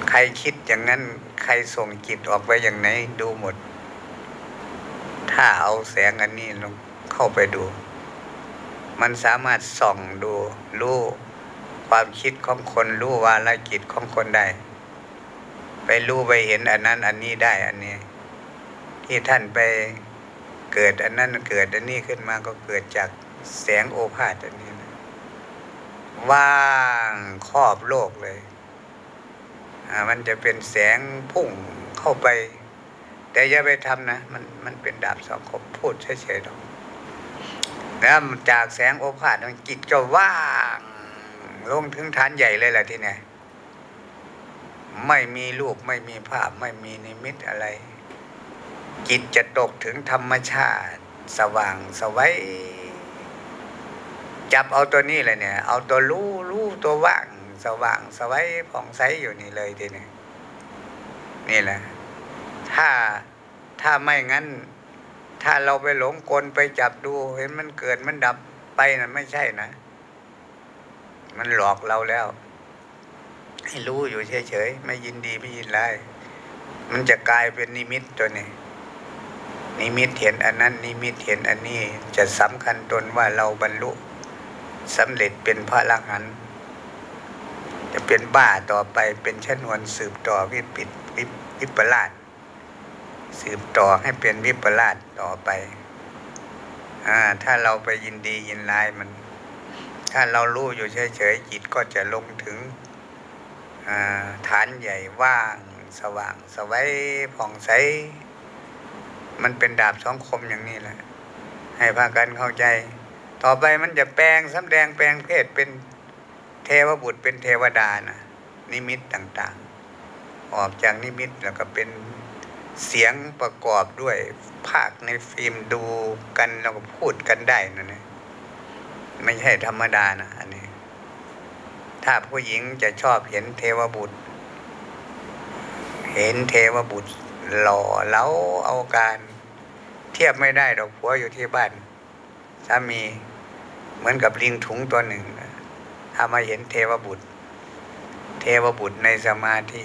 ใครคิดอย่างนั้น ใครส่งจิตออกไปอย่างไหนดูหมด ถ้าเอาแสงอันนี้ลงเข้าไปดู มันสามารถส่องดูรู้ความคิดของคนรู้วาลจิตของคนได้ ไปรู้ไปเห็นอันนั้นอันนี้ได้อันนี้ ที่ท่านไปเกิดอันนั้นเกิดอันนี้ขึ้นมาก็เกิดจากแสงโอภาสอันนี้นะว่างครอบโลกเลยมันจะเป็นแสงพุ่งเข้าไป แต่อย่าไปทำนะ มันมันเป็นดาบสองคมพูดเฉยๆหรอก แล้วจากแสงโอภาสจิตก็ว่างลงถึงฐานใหญ่เลยแหละที่เนี่ยไม่มีรูปไม่มีภาพไม่มีนิมิตอะไร จิตจะตกถึงธรรมชาติ สว่างสวัยจับเอาตัวนี้เลยเนี่ย เอาตัวรู้รู้ตัวว่างสว่างสวัยผ่องใสอยู่นี่เลยทีนี้นี่แหละ ถ้าถ้าไม่งั้น ถ้าเราไปหลงกลไปจับดู เห็นมันเกิดมันดับไปนะไม่ใช่นะ มันหลอกเราแล้ว ให้รู้อยู่เฉยๆ ไม่ยินดีไม่ยินร้ายมันจะกลายเป็นนิมิตตัวนี้ นิมิตเห็นอันนั้น นิมิตเห็นอันนี้จะสำคัญตนว่าเราบรรลุสำเร็จเป็นพระอรหันต์จะเป็นบ้าต่อไปเป็นชนวนสืบต่อวิปิตวิปวิปลาส สืบต่อให้เป็นวิปลาสต่อไปอ่าถ้าเราไปยินดียินร้ายมัน ถ้าเรารู้อยู่เฉยๆจิตก็จะลงถึงอ่าฐานใหญ่ว่างสว่างสวัยผ่องใส มันเป็นดาบสองคมอย่างนี้แหละ ให้พากันเข้าใจ ต่อไปมันจะแปลงสำแดงแปลงเพศเป็นเทวบุตรเป็นเทวดานะนิมิตต่างๆ ออกจากนิมิตแล้วก็เป็น เสียงประกอบด้วยภาคในฟิล์มดูกันแล้วก็พูดกันได้นะเนี่ยไม่ใช่ธรรมดานะอันนี้ ถ้าผู้หญิงจะชอบเห็นเทวบุตร เห็นเทวบุตร หล่อเล้าเอาการ เทียบไม่ได้ดอกผัวอยู่ที่บ้านสามีเหมือนกับลิงถุงตัวหนึ่งถ้ามาเห็นเทวบุตร เทวบุตรในสมาธิ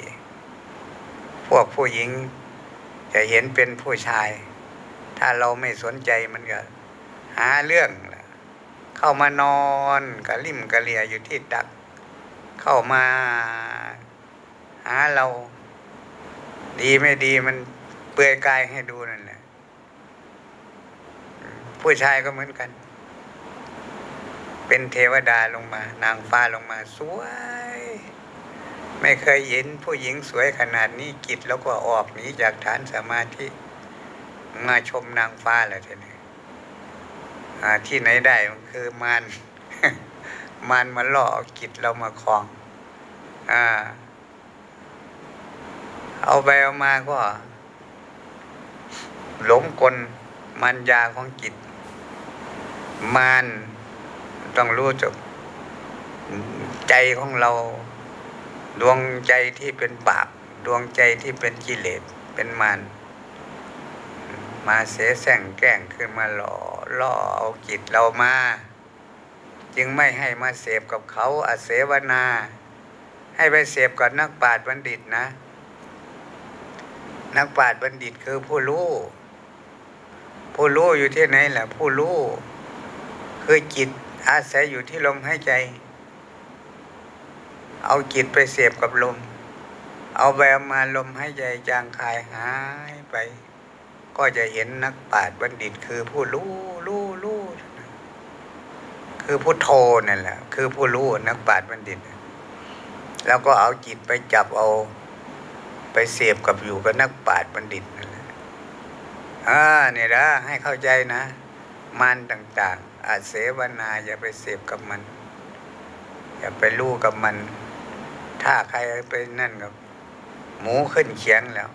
พวกผู้หญิง จะเห็นเป็นผู้ชาย ถ้าเราไม่สนใจมันก็ หาเรื่องเข้ามานอนกระลิ่มกระเลียอยู่ที่ตัก เข้ามาหาเรา ดีไม่ดีมันเปลือยกายให้ดูนั่นแหละผู้ชายก็เหมือนกัน เป็นเทวดาลงมา นางฟ้าลงมา สวย ไม่เคยเห็นผู้หญิงสวยขนาดนี้กิจแล้วก็ออกหนีจากฐานสมาธิมาชมนางฟ้าแหละทีนี้ที่ไหนได้มันคือมารมารมาล่อเอากิจเรามาคลองอเอาไปเอามาก็หลงกลมันยาของจิตมานต้องรู้จักใจของเรา ดวงใจที่เป็นบาป ดวงใจที่เป็นกิเลสเป็นมารมาเสแสร้งแกล้งขึ้นมาหล่อล่อเอาจิตเรามา จึงไม่ให้มาเสพกับเขาอาเสวนา ให้ไปเสพกับนักปราชญ์บัณฑิตนะ นักปราชญ์บัณฑิตคือผู้รู้ ผู้รู้อยู่ที่ไหนแหละผู้รู้ คือจิตอาศัยอยู่ที่ลมหายใจ เอาจิตไปเสพกับลม เอาแววมาลมใหายใจจางคายหายไป ก็จะเห็นนักปราชญ์บัณฑิตคือผู้รู้รู้รู้คือผู้โทนั่นแหละ คือผู้รู้นักปราชญ์บัณฑิต แล้วก็เอาจิตไปจับเอา ไปเสพกับอยู่กับนักปราชญ์บัณฑิตนั่นแหละอ่าเนี่ยนะให้เข้าใจนะมานต่าง ๆ อาเสวนาอย่าไปเสพกับมัน อย่าไปรู้กับมัน ถ้าใครไปนั่นกับหมูขึ้นเขียงแล้ว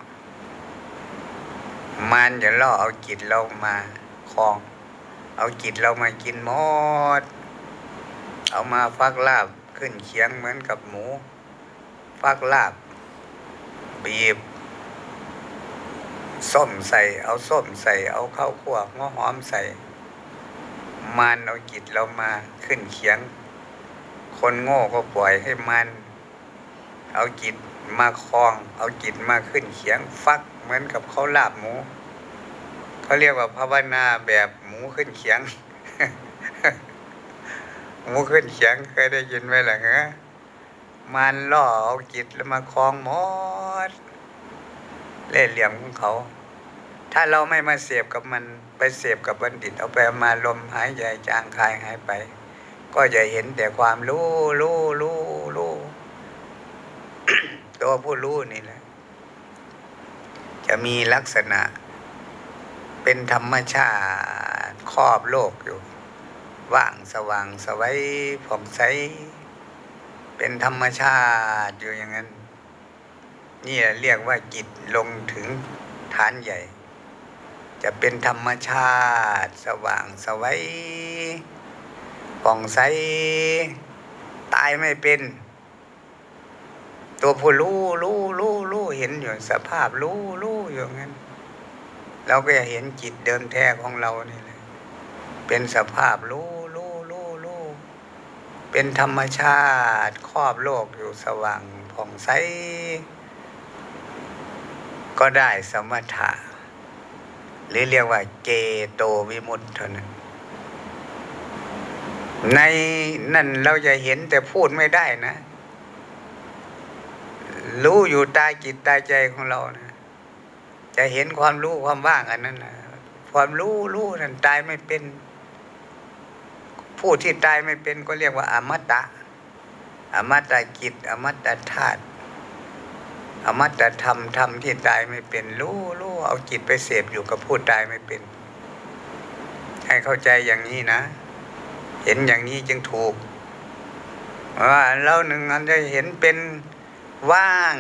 มันจะล่อเอาจิตเรามาคลอง เอาจิตเรามากินหมด เอามาฟักลาบขึ้นเขียงเหมือนกับหมู ฟักลาบ บีบ ส้มใส่ เอาส้มใส่ เอาข้าวคั่วหัวหอมใส่ มันเอาจิตเรามาขึ้นเขียง คนโง่ก็ปล่อยให้มัน เอาจิตมาคลอง เอาจิตมาขึ้นเขียงฟักเหมือนกับเขาลาบหมูเขาเรียกว่าภาวนาแบบหมูขึ้นเขียง หมูขึ้นเขียงเคยได้ยินไหมล่ะฮะมันล่อเอาจิตแล้วมาคลองหมดเล่ห์เหลี่ยมของเขา ถ้าเราไม่มาเสพกับมันไปเสพกับบัณฑิต เอาไปมาลมหายใจจางคายหายไป ก็จะเห็นแต่ความรู้รู้รู้รู้ ตัวผู้รู้นี่แหละ จะมีลักษณะ เป็นธรรมชาติครอบโลกอยู่ ว่างสว่างสวัยผ่องใส เป็นธรรมชาติอยู่อย่างนั้น นี่เรียกว่าจิตลงถึงฐานใหญ่ จะเป็นธรรมชาติ สว่างสวัยผ่องใส ตายไม่เป็น ตัวผู้รู้รู้รู้รู้เห็นอยู่สภาพรู้รู้อยู่งั้น เราก็จะเห็นจิตเดิมแท้ของเรานี่แหละเป็นสภาพรู้รู้รู้รู้เป็นธรรมชาติครอบโลกอยู่สว่างผ่องใสก็ได้สมถะ หรือเรียกว่าเจโตวิมุตต์เท่านั้นในนั่นเราจะเห็นแต่พูดไม่ได้นะ รู้อยู่ตาจิตตาใจของเรานะจะเห็นความรู้ความว่างอันนั้นนะความรู้รู้นั่นตายไม่เป็น ผู้ที่ตายไม่เป็นก็เรียกว่า อมตะ อมตะจิต อมตะธาตุอมตะธรรมธรรมที่ตายไม่เป็น รู้รู้เอาจิตไปเสพอยู่กับผู้ตายไม่เป็น ให้เข้าใจอย่างนี้นะ เห็นอย่างนี้จึงถูกว่าเราหนึ่งอันจะเห็นเป็น ว่าง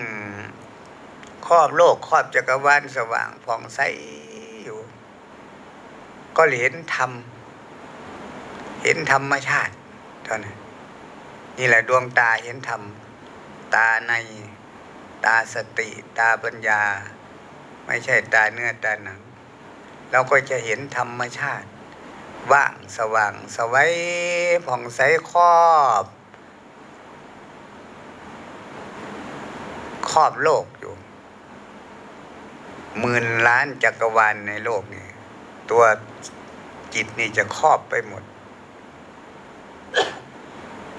ครอบโลกครอบจักรวาลสว่างผ่องใสอยู่ ก็เห็นธรรม เห็นธรรมชาติเท่านั้นนี่แหละดวงตาเห็นธรรม ตาในตาสติ ตาปัญญา ไม่ใช่ตาเนื้อตาหนัง เราก็จะเห็นธรรมชาติ ว่างสว่างสวัยผ่องใสครอบ ครอบโลกอยู่หมื่นล้านจักรวาลในโลกนี่ตัวจิตนี่จะครอบไปหมด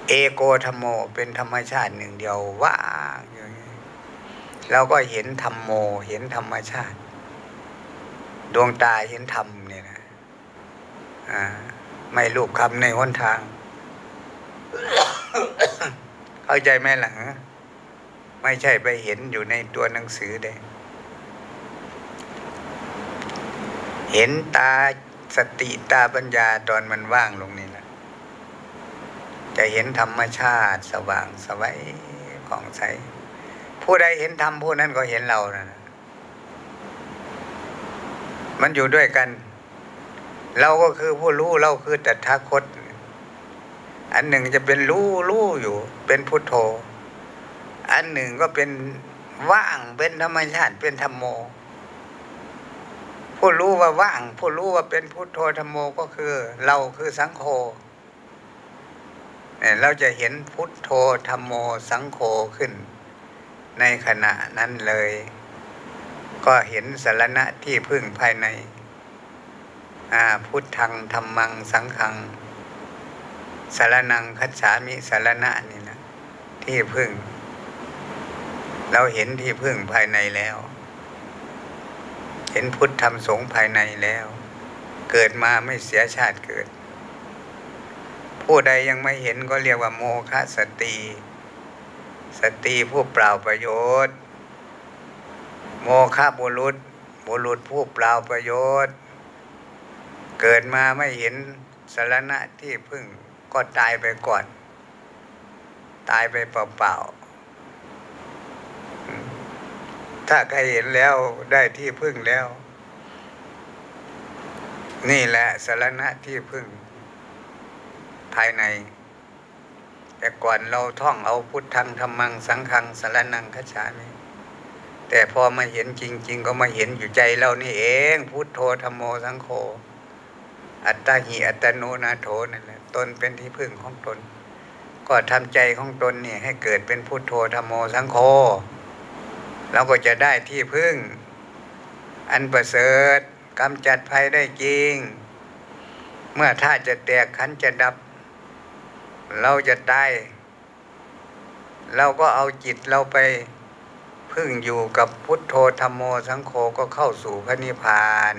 เอโกธรรมโมเป็นธรรมชาติหนึ่งเดียวว่างอย่างนี้เราก็เห็นธรรมโม เห็นธรรมชาติ ดวงตาเห็นธรรมเนี่ยนะอ่าไม่รูปคำในหนทาง เข้าใจไหมล่ะฮะ ไม่ใช่ไปเห็นอยู่ในตัวหนังสือเด้ เห็นตาสติตาปัญญาตอนมันว่างลงนี่แหละ จะเห็นธรรมชาติสว่างสวัยของใส ผู้ใดเห็นธรรมผู้นั้นก็เห็นเรานะมันอยู่ด้วยกัน เราก็คือผู้รู้เราคือตถาคต อันหนึ่งจะเป็นรู้รู้อยู่ เป็นพุทโธ อันหนึ่งก็เป็นว่างเป็นธรรมชาติเป็นธรรมโม ผู้รู้ว่าว่าง ผู้รู้ว่าเป็นพุทโธธรรมโมก็คือ เราคือสังโฆเนี่ยเราจะเห็นพุทโธธรรมโมสังโฆขึ้น ในขณะนั้นเลย ก็เห็นสารณะที่พึ่งภายในพุทธังธรรมังสังขังสารนังคัจฉามิสารณะนี่นะที่พึ่ง เราเห็นที่พึ่งภายในแล้ว เห็นพุทธธรรมสงฆ์ภายในแล้ว เกิดมาไม่เสียชาติเกิด ผู้ใดยังไม่เห็นก็เรียกว่าโมฆะสติสติผู้เปล่าประโยชน์ โมฆะบุรุษ บุรุษผู้เปล่าประโยชน์ เกิดมาไม่เห็นสารณะที่พึ่งก็ตายไปก่อน ตายไปเปล่าๆ ถ้าใครเห็นแล้วได้ที่พึ่งแล้ว นี่แหละสารณะที่พึ่ง ภายใน แต่ก่อนเราท่องเอาพุทธังธรรมังสังฆังสารนังคัจฉามิแต่พอมาเห็นจริง ๆ ก็มาเห็นอยู่ใจเรานี่เอง พุทโธธรรมโมสังโฆอัตตาหิอัตโนนาโถนั่นแหละตนเป็นที่พึ่งของตน ก็ทำใจของตนนี่ให้เกิดเป็นพุทโธธรรมโมสังโฆ เราก็จะได้ที่พึ่ง อันประเสริฐกำจัดภัยได้จริง เมื่อท่าจะแตกขันจะดับ เราจะตายเราก็เอาจิตเราไปพึ่งอยู่กับพุทโธธรรมโมสังโฆก็เข้าสู่พระนิพพาน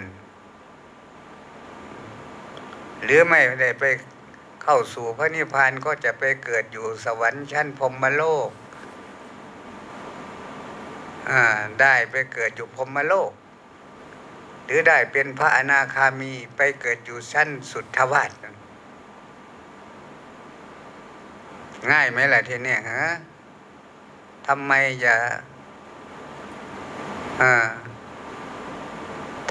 หรือไม่ได้ไปเข้าสู่พระนิพพานก็จะไปเกิดอยู่สวรรค์ชั้นพรมโลก ได้ไปเกิดอยู่พรมโลก หรือได้เป็นพระอนาคามีไปเกิดอยู่ชั้นสุดทวารง่ายไหมล่ะทีนี้ฮะทำไมจะ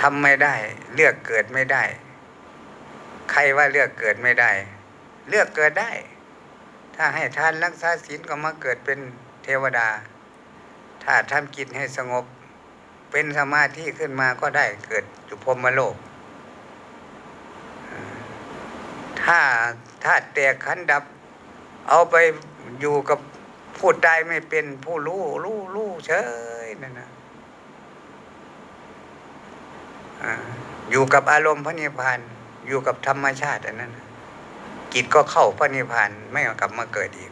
ทำไม่ได้ เลือกเกิดไม่ได้ ใครว่าเลือกเกิดไม่ได้ เลือกเกิดได้ ถ้าให้ทานรักษาศีลก็มาเกิดเป็นเทวดา ถ้าทำกิจให้สงบ เป็นสมาธิขึ้นมาก็ได้เกิดอยู่พรมโลก ถ้าถ้าแตกขันดับ เอาไปอยู่กับพูดได้ไม่เป็นผู้รู้รู้รู้เฉยนั่นนะอยู่กับอารมณ์พระนิพพานอยู่กับธรรมชาติอันนั้นจิตก็เข้าพระนิพพานไม่กลับมาเกิดอีก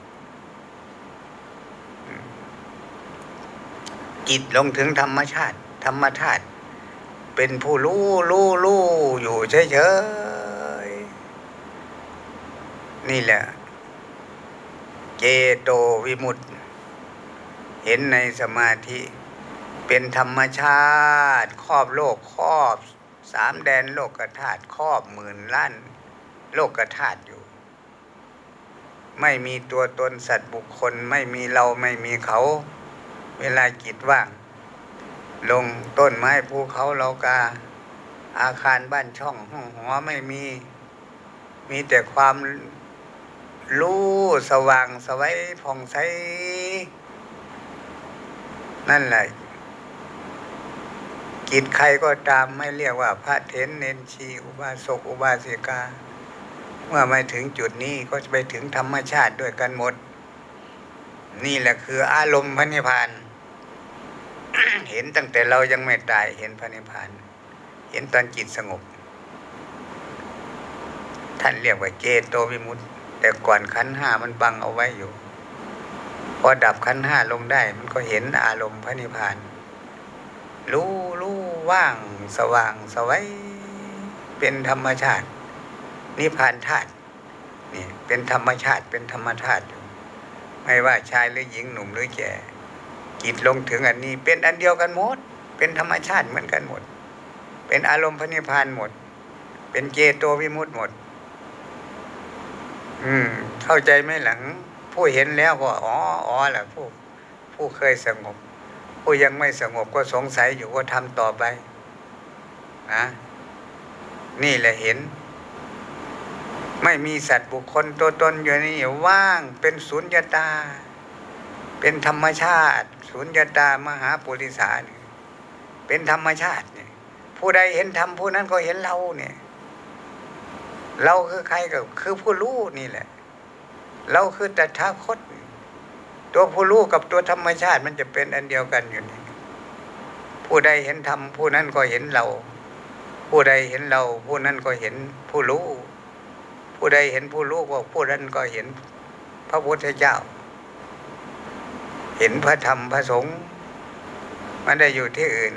จิตลงถึงธรรมชาติ ธรรมธาตุเป็นผู้รู้รู้รู้อยู่เฉยๆนี่แหละเจโตวิมุตติ เห็นในสมาธิ เป็นธรรมชาติ ครอบโลกครอบสามแดนโลกธาตุครอบหมื่นล้านโลกธาตุอยู่ ไม่มีตัวตนสัตว์บุคคล ไม่มีเราไม่มีเขา เวลาจิตว่าง ลงต้นไม้ภูเขาเรากา อาคารบ้านช่องห้องหอไม่มี มีแต่ความรู้สว่างสวัยผ่องใส นั่นแหละกิจใครก็ตามไม่เรียกว่าพระเทนเนนชี อุบาสกอุบาสิกา เมื่อมาถึงจุดนี้ก็จะไปถึงธรรมชาติด้วยกันหมด นี่แหละคืออารมณ์พระนิพพาน เห็นตั้งแต่เรายังไม่ตายเห็นพระนิพพาน เห็นตอนจิตสงบ ท่านเรียกว่าเจโตวิมุตต์แต่ก่อนขันห้ามันบังเอาไว้อยู่ พอดับขันห้าลงได้ มันก็เห็นอารมณ์พระนิพพาน รู้รู้ว่างสว่างสวัยเป็นธรรมชาติ นิพพานธาตุนี่เป็นธรรมชาติเป็นธรรมธาตุอยู่ไม่ว่าชายหรือหญิงหนุ่มหรือแก่ จิตลงถึงอันนี้ เป็นอันเดียวกันหมด เป็นธรรมชาติเหมือนกันหมด เป็นอารมณ์พระนิพพานหมด เป็นเจโตวิมุตติหมด อืม เข้าใจไหมหลัง ผู้เห็นแล้วก็อ๋ออ๋อแหละผู้ผู้เคยสงบ ผู้ยังไม่สงบก็สงสัยอยู่ว่าทำต่อไปนะนี่แหละเห็น ไม่มีสัตว์บุคคลตัวตนอยู่นี่ว่างเป็นสุญญตา เป็นธรรมชาติ สุญญตามหาปุริสาเนี่ยเป็นธรรมชาติเนี่ย ผู้ใดเห็นธรรมผู้นั้นก็เห็นเราเนี่ย เราคือใครก็คือผู้รู้นี่แหละ เราคือตถาคต ตัวผู้รู้กับตัวธรรมชาติมันจะเป็นอันเดียวกันอยู่นี่ผู้ใดเห็นธรรมผู้นั้นก็เห็นเรา ผู้ใดเห็นเรา ผู้นั้นก็เห็นผู้รู้ ผู้ใดเห็นผู้รู้ก็ผู้นั้นก็เห็นพระพุทธเจ้า เห็นพระธรรมพระสงฆ์มันได้อยู่ที่อื่น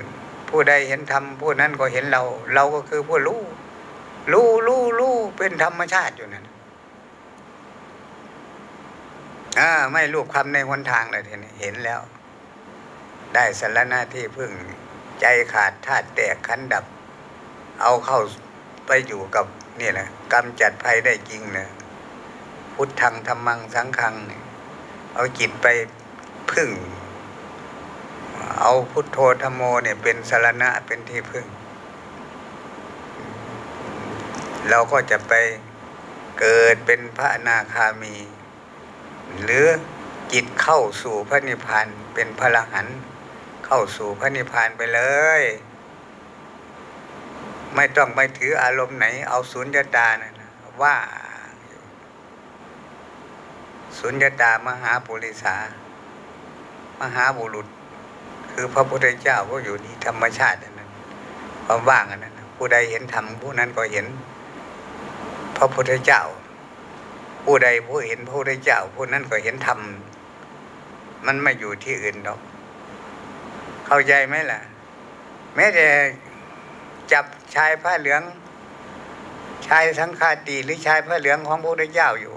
ผู้ใดเห็นธรรมผู้นั้นก็เห็นเรา เราก็คือผู้รู้รู้รู้รู้เป็นธรรมชาติอยู่นั่นอ่าไม่รูปคำในหนทางเลยทีนี้เห็นแล้ว ได้สารหน้าที่พึ่งใจขาดธาตุแตกขันดับ เอาเข้าไปอยู่กับนี่แหละกำจัดภัยได้จริงเนี่ยพุทธังธรรมังสังฆัง เอาจิตไป พึ่ง เอาพุทโธธรรมโมเนี่ยเป็นสารณะเป็นที่พึ่ง เราก็จะไปเกิดเป็นพระนาคามี หรือจิตเข้าสู่พระนิพพานเป็นพระหันเข้าสู่พระนิพพานไปเลย ไม่ต้องไปถืออารมณ์ไหน เอาสุญญตานะนะว่าสุญญตามหาปุริสา มหาบุรุษ คือพระพุทธเจ้าก็อยู่ที่ธรรมชาติอันนั้นความว่างอันนั้นผู้ใดเห็นธรรมผู้นั้นก็เห็น พระพุทธเจ้า ผู้ใดผู้เห็นพระพุทธเจ้า ผู้นั้นก็เห็นธรรมมันไม่อยู่ที่อื่นหรอก เข้าใจไหมล่ะ แม้แต่จับชายผ้าเหลือง ชายสังฆาติหรือชายผ้าเหลืองของพระพุทธเจ้าอยู่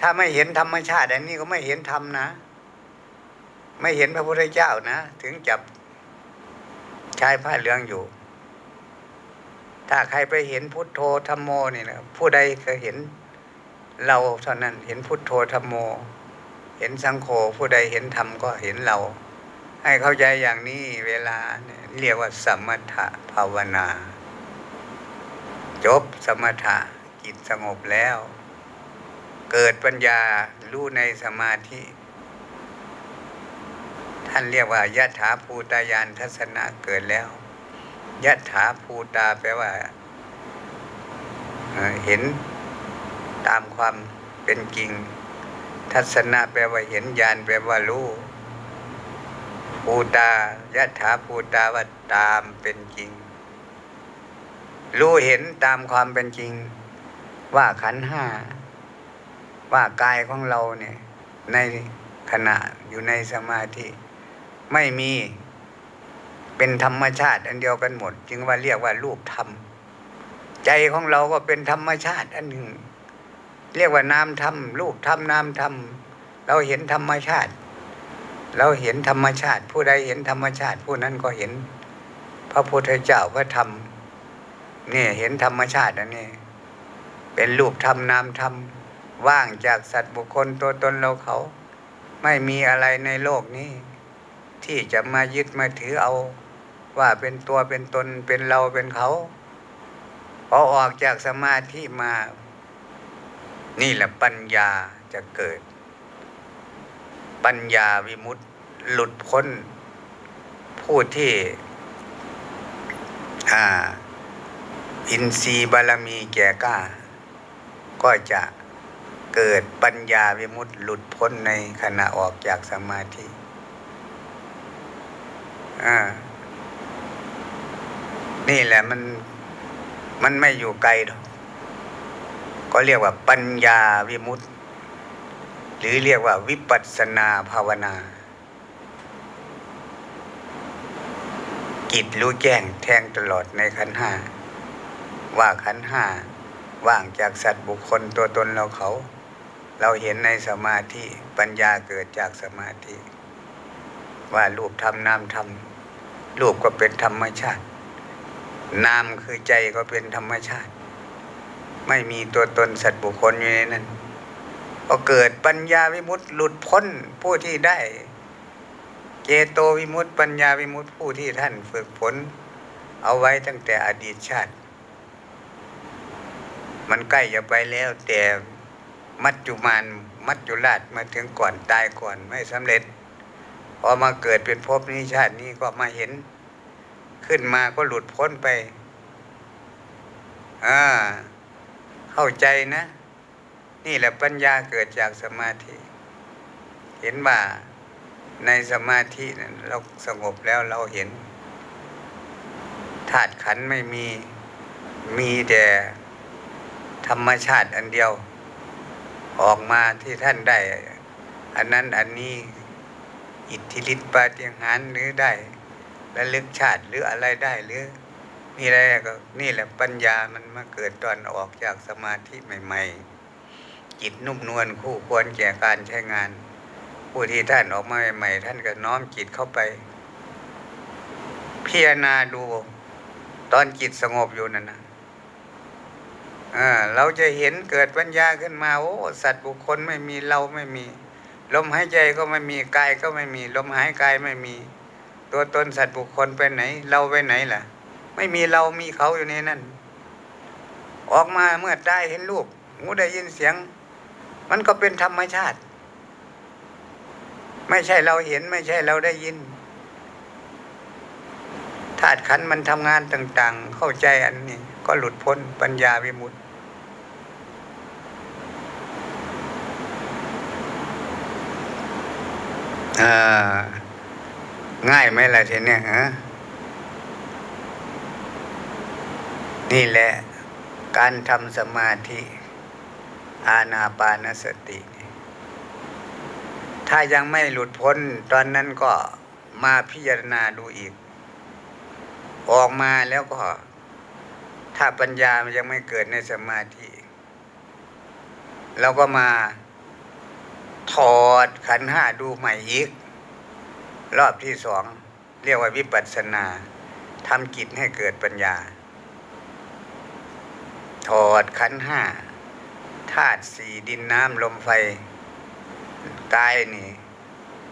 ถ้าไม่เห็นธรรมชาติอันนี้ก็ไม่เห็นธรรมนะ ไม่เห็นพระพุทธเจ้านะ ถึงจับชายผ้าเหลืองอยู่ ถ้าใครไปเห็นพุทโธธรรมโมนี่นะผู้ใดเคยเห็นเราเท่านั้นเห็นพุทโธธรรมโม เห็นสังโฆผู้ใดเห็นธรรมก็เห็นเรา ให้เข้าใจอย่างนี้เวลาเรียกว่าสมถะภาวนา จบสมถะจิตสงบแล้ว เกิดปัญญารู้ในสมาธิ ท่านเรียกว่ายะถาภูตายานทัศนะเกิดแล้วยะถาภูตาแปลว่าเห็นตามความเป็นจริง ทัศนะแปลว่าเห็นญาณแปลว่ารู้ภูตายะถาภูตาว่าตามเป็นจริง รู้เห็นตามความเป็นจริง ว่าขันห้า ว่ากายของเราเนี่ย ในขณะอยู่ในสมาธิ ไม่มีเป็นธรรมชาติ อันเดียวกันหมด จึงว่าเรียกว่ารูปธรรม ใจของเราก็เป็นธรรมชาติ อันหนึ่ง เรียกว่านามธรรมรูปธรรมนามธรรม เราเห็นธรรมชาติ เราเห็นธรรมชาติ ผู้ใดเห็นธรรมชาติ ผู้นั้นก็เห็น พระพุทธเจ้าพระธรรมนี่เห็นธรรมชาติอันนี้ เป็นรูปธรรมนามธรรมว่างจากสัตว์บุคคลตัวตนเราเขา ไม่มีอะไรในโลกนี้ ที่จะมายึดมาถือเอา ว่าเป็นตัวเป็นตนเป็นเราเป็นเขาพอออกจากสมาธิมา นี่แหละปัญญาจะเกิด ปัญญาวิมุตติหลุดพ้น ผู้ที่อ่าอินทรีย์บารมีแก่กล้า ก็จะเกิดปัญญาวิมุตติหลุดพ้นในขณะออกจากสมาธิ อ่า นี่แหละมันมันไม่อยู่ไกลหรอกก็เรียกว่าปัญญาวิมุตติ หรือเรียกว่าวิปัสสนาภาวนา กิจรู้แจ้งแทงตลอดในขันห้า ว่าขันห้าว่างจากสัตว์บุคคลตัวตนเราเขา เราเห็นในสมาธิปัญญาเกิดจากสมาธิ ว่ารูปธรรมนามธรรมรูปก็เป็นธรรมชาติ นามคือใจก็เป็นธรรมชาติ ไม่มีตัวตนสัตว์บุคคลอยู่ในนั้นก็เกิดปัญญาวิมุตติหลุดพ้นผู้ที่ได้ เจโตวิมุตติปัญญาวิมุตติผู้ที่ท่านฝึกฝนเอาไว้ตั้งแต่อดีตชาติ มันใกล้จะไปแล้วแต่มัจจุมานมัจจุราชมาถึงก่อนตายก่อนไม่สำเร็จ อมาเกิดเป็นภพนี้ชาตินี้ก็มาเห็น ขึ้นมาก็หลุดพ้นไปอ่าเข้าใจนะ นี่แหละปัญญาเกิดจากสมาธิ เห็นว่าในสมาธินั้นเราสงบแล้วเราเห็นธาตุขันไม่มีมีแต่ธรรมชาติอันเดียว ออกมาที่ท่านได้ อันนั้นอันนี้ อิทธิฤทธิปาฏิหาริย์หรือได้และลึกชาติหรืออะไรได้หรือนี่อะไรก็นี่แหละปัญญามันมาเกิดตอนออกจากสมาธิใหม่ ๆ จิตนุ่มนวลคู่ควรแก่การใช้งาน ผู้ที่ท่านออกมาใหม่ๆท่านก็น้อมจิตเข้าไป พิจารณาดูตอนจิตสงบอยู่นั่นนะอ่าเราจะเห็นเกิดปัญญาขึ้นมาโอ้สัตว์บุคคลไม่มีเราไม่มี ลมหายใจก็ไม่มีกายก็ไม่มี ลมหายกายไม่มี ตัวตนสัตว์บุคคลไปไหน เราไปไหนล่ะ ไม่มีเรามีเขาอยู่ในนั้นออกมาเมื่อได้เห็นรูปหูได้ยินเสียง มันก็เป็นธรรมชาติ ไม่ใช่เราเห็นไม่ใช่เราได้ยินธาตุขันมันทำงานต่าง ๆ เข้าใจอันนี้ ก็หลุดพ้นปัญญาวิมุตติ อ่า ง่ายไหมล่ะทีเนี้ยฮะนี่แหละ การทำสมาธิ อาณาปานสติ ถ้ายังไม่หลุดพ้น ตอนนั้นก็มาพิจารณาดูอีก ออกมาแล้วก็ ถ้าปัญญามันยังไม่เกิดในสมาธิ เราก็มา ถอดขันห้าดูใหม่อีก รอบที่สองเรียกว่าวิปัสสนาทำกิจให้เกิดปัญญา ถอดขันห้าธาตุสี่ดินน้ำลมไฟกายนี่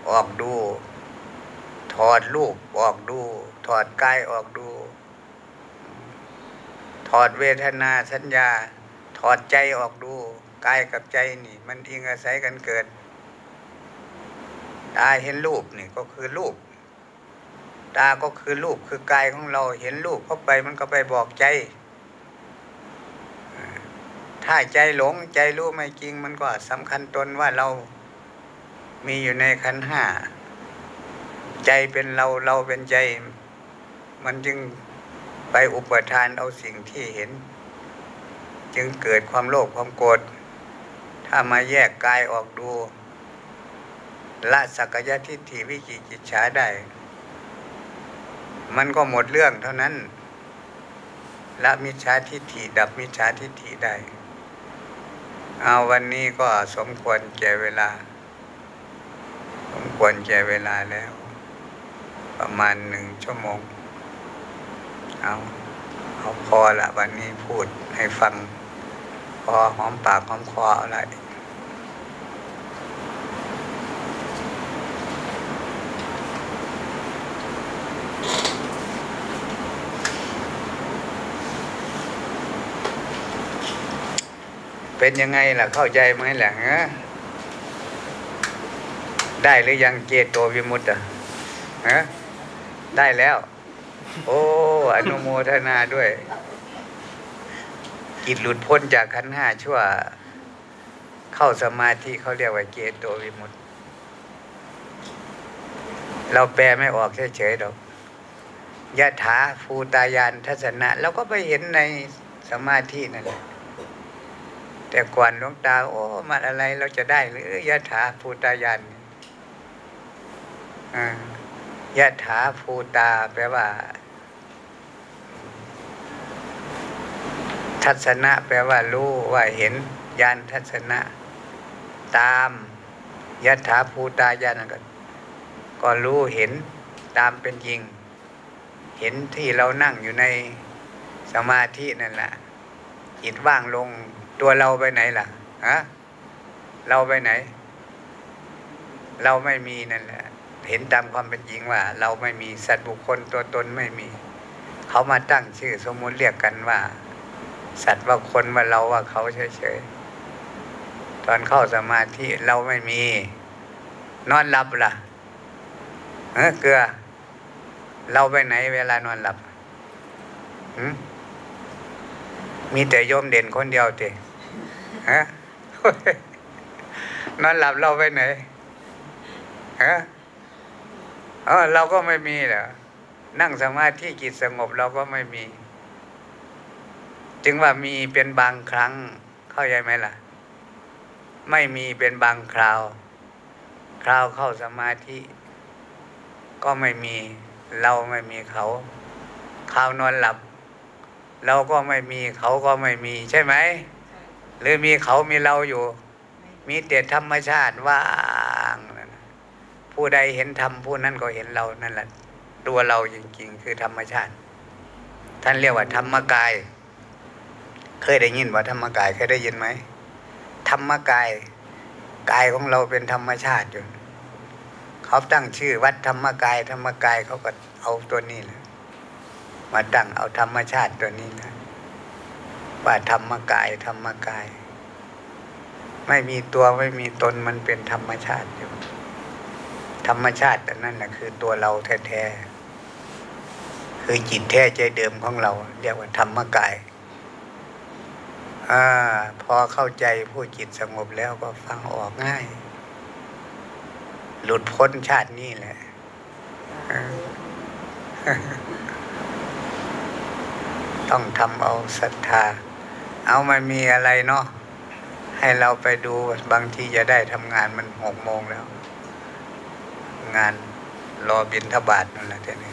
ออกดู ถอดรูปออกดู ถอดกายออกดู ถอดเวทนาสัญญา ถอดใจออกดูกายกับใจนี่ มันอิงอาศัยกันเกิด ตาเห็นรูปนี่ก็คือรูป ตาก็คือรูปคือกายของเราเห็นรูปเข้าไปมันก็ไปบอกใจ ถ้าใจหลงใจรู้ไม่จริงมันก็สำคัญตนว่าเรามีอยู่ในขันห้า ใจเป็นเราเราเป็นใจ มันจึงไปอุปทานเอาสิ่งที่เห็น จึงเกิดความโลภความโกรธถ้ามาแยกกายออกดู ละสักยะทิฏฐิวิจิกิจฉาได้ มันก็หมดเรื่องเท่านั้น ละมิจฉาทิฏฐิดับมิจฉาทิฏฐิได้ เอาวันนี้ก็สมควรแก่เวลา สมควรแก่เวลาแล้ว ประมาณหนึ่งชั่วโมง เอาเอาพอละวันนี้พูดให้ฟังพอหอมปากหอมคออะ เป็นยังไงล่ะ เข้าใจไหมล่ะฮะได้หรือยังเจโตวิมุตต์อะฮะได้แล้ว โอ้อนุโมทนาด้วยกิจหลุดพ้นจากขันห้าชั่ว เข้าสมาธิเขาเรียกว่าเจโตวิมุตต์เราแปลไม่ออกเฉยๆหรอกยะถาภูตายานทัศนะเราก็ไปเห็นในสมาธินั่นแหละ แต่ก่อนหลวงตา โอ้มันอะไรเราจะได้หรือยะถาภูตายันยะถาภูตาแปลว่า ทัศนะ แปลว่า รู้ว่าเห็นยานทัศนะ ตามยะถาภูตายานก็ก็รู้เห็นตามเป็นจริง เห็นที่เรานั่งอยู่ในสมาธินั่นแหละจิตว่างลง ตัวเราไปไหนล่ะฮะเราไปไหน เราไม่มีนั่นแหละ เห็นตามความเป็นจริงว่า เราไม่มีสัตว์บุคคลตัวตนไม่มี เขามาตั้งชื่อสมมุติเรียกกันว่า สัตว์ว่าคนว่าเราว่าเขาเฉยๆตอนเข้าสมาธิเราไม่มี นอนหลับล่ะเออเกลือ เราไปไหนเวลานอนหลับมีแต่โยมเด่นคนเดียวเต ฮะนอนหลับเราไปไหนฮะอ๋อเราก็ไม่มีเหรอนั่งสมาธิจิตสงบเราก็ไม่มี จึงว่ามีเป็นบางครั้ง เข้าใจไหมล่ะ ไม่มีเป็นบางคราว คราวเข้าสมาธิ ก็ไม่มีเราไม่มีเขาคราวนอนหลับ เราก็ไม่มีเขาก็ไม่มีใช่ไหม หรือมีเขามีเราอยู่ มีแต่ธรรมชาติว่างผู้ใดเห็นธรรมผู้นั้นก็เห็นเรานั่นแหละตัวเราจริงๆ คือธรรมชาติ ท่านเรียกว่าธรรมกาย เคยได้ยินว่าธรรมกายเคยได้ยินไหมธรรมกายกายของเราเป็นธรรมชาติอยู่เขาตั้งชื่อวัดธรรมกาย ธรรมกายเขาก็เอาตัวนี้แหละมาตั้งเอาธรรมชาติตัวนี้นะ ว่าธรรมกาย ธรรมกาย ไม่มีตัวไม่มีตนมันเป็นธรรมชาติอยู่ธรรมชาติแต่นั่นแหละคือตัวเราแท้ๆคือจิตแท้ใจเดิมของเรา เรียกว่าธรรมกายอพอเข้าใจผู้จิตสงบแล้วก็ฟังออกง่าย หลุดพ้นชาตินี้แหละต้องทำเอาศรัทธา เอามันมีอะไรเนาะให้เราไปดูบางทีจะได้ทำงานมันหกโมงแล้ว งานรอบินทบาทนั่นแหละทีนี้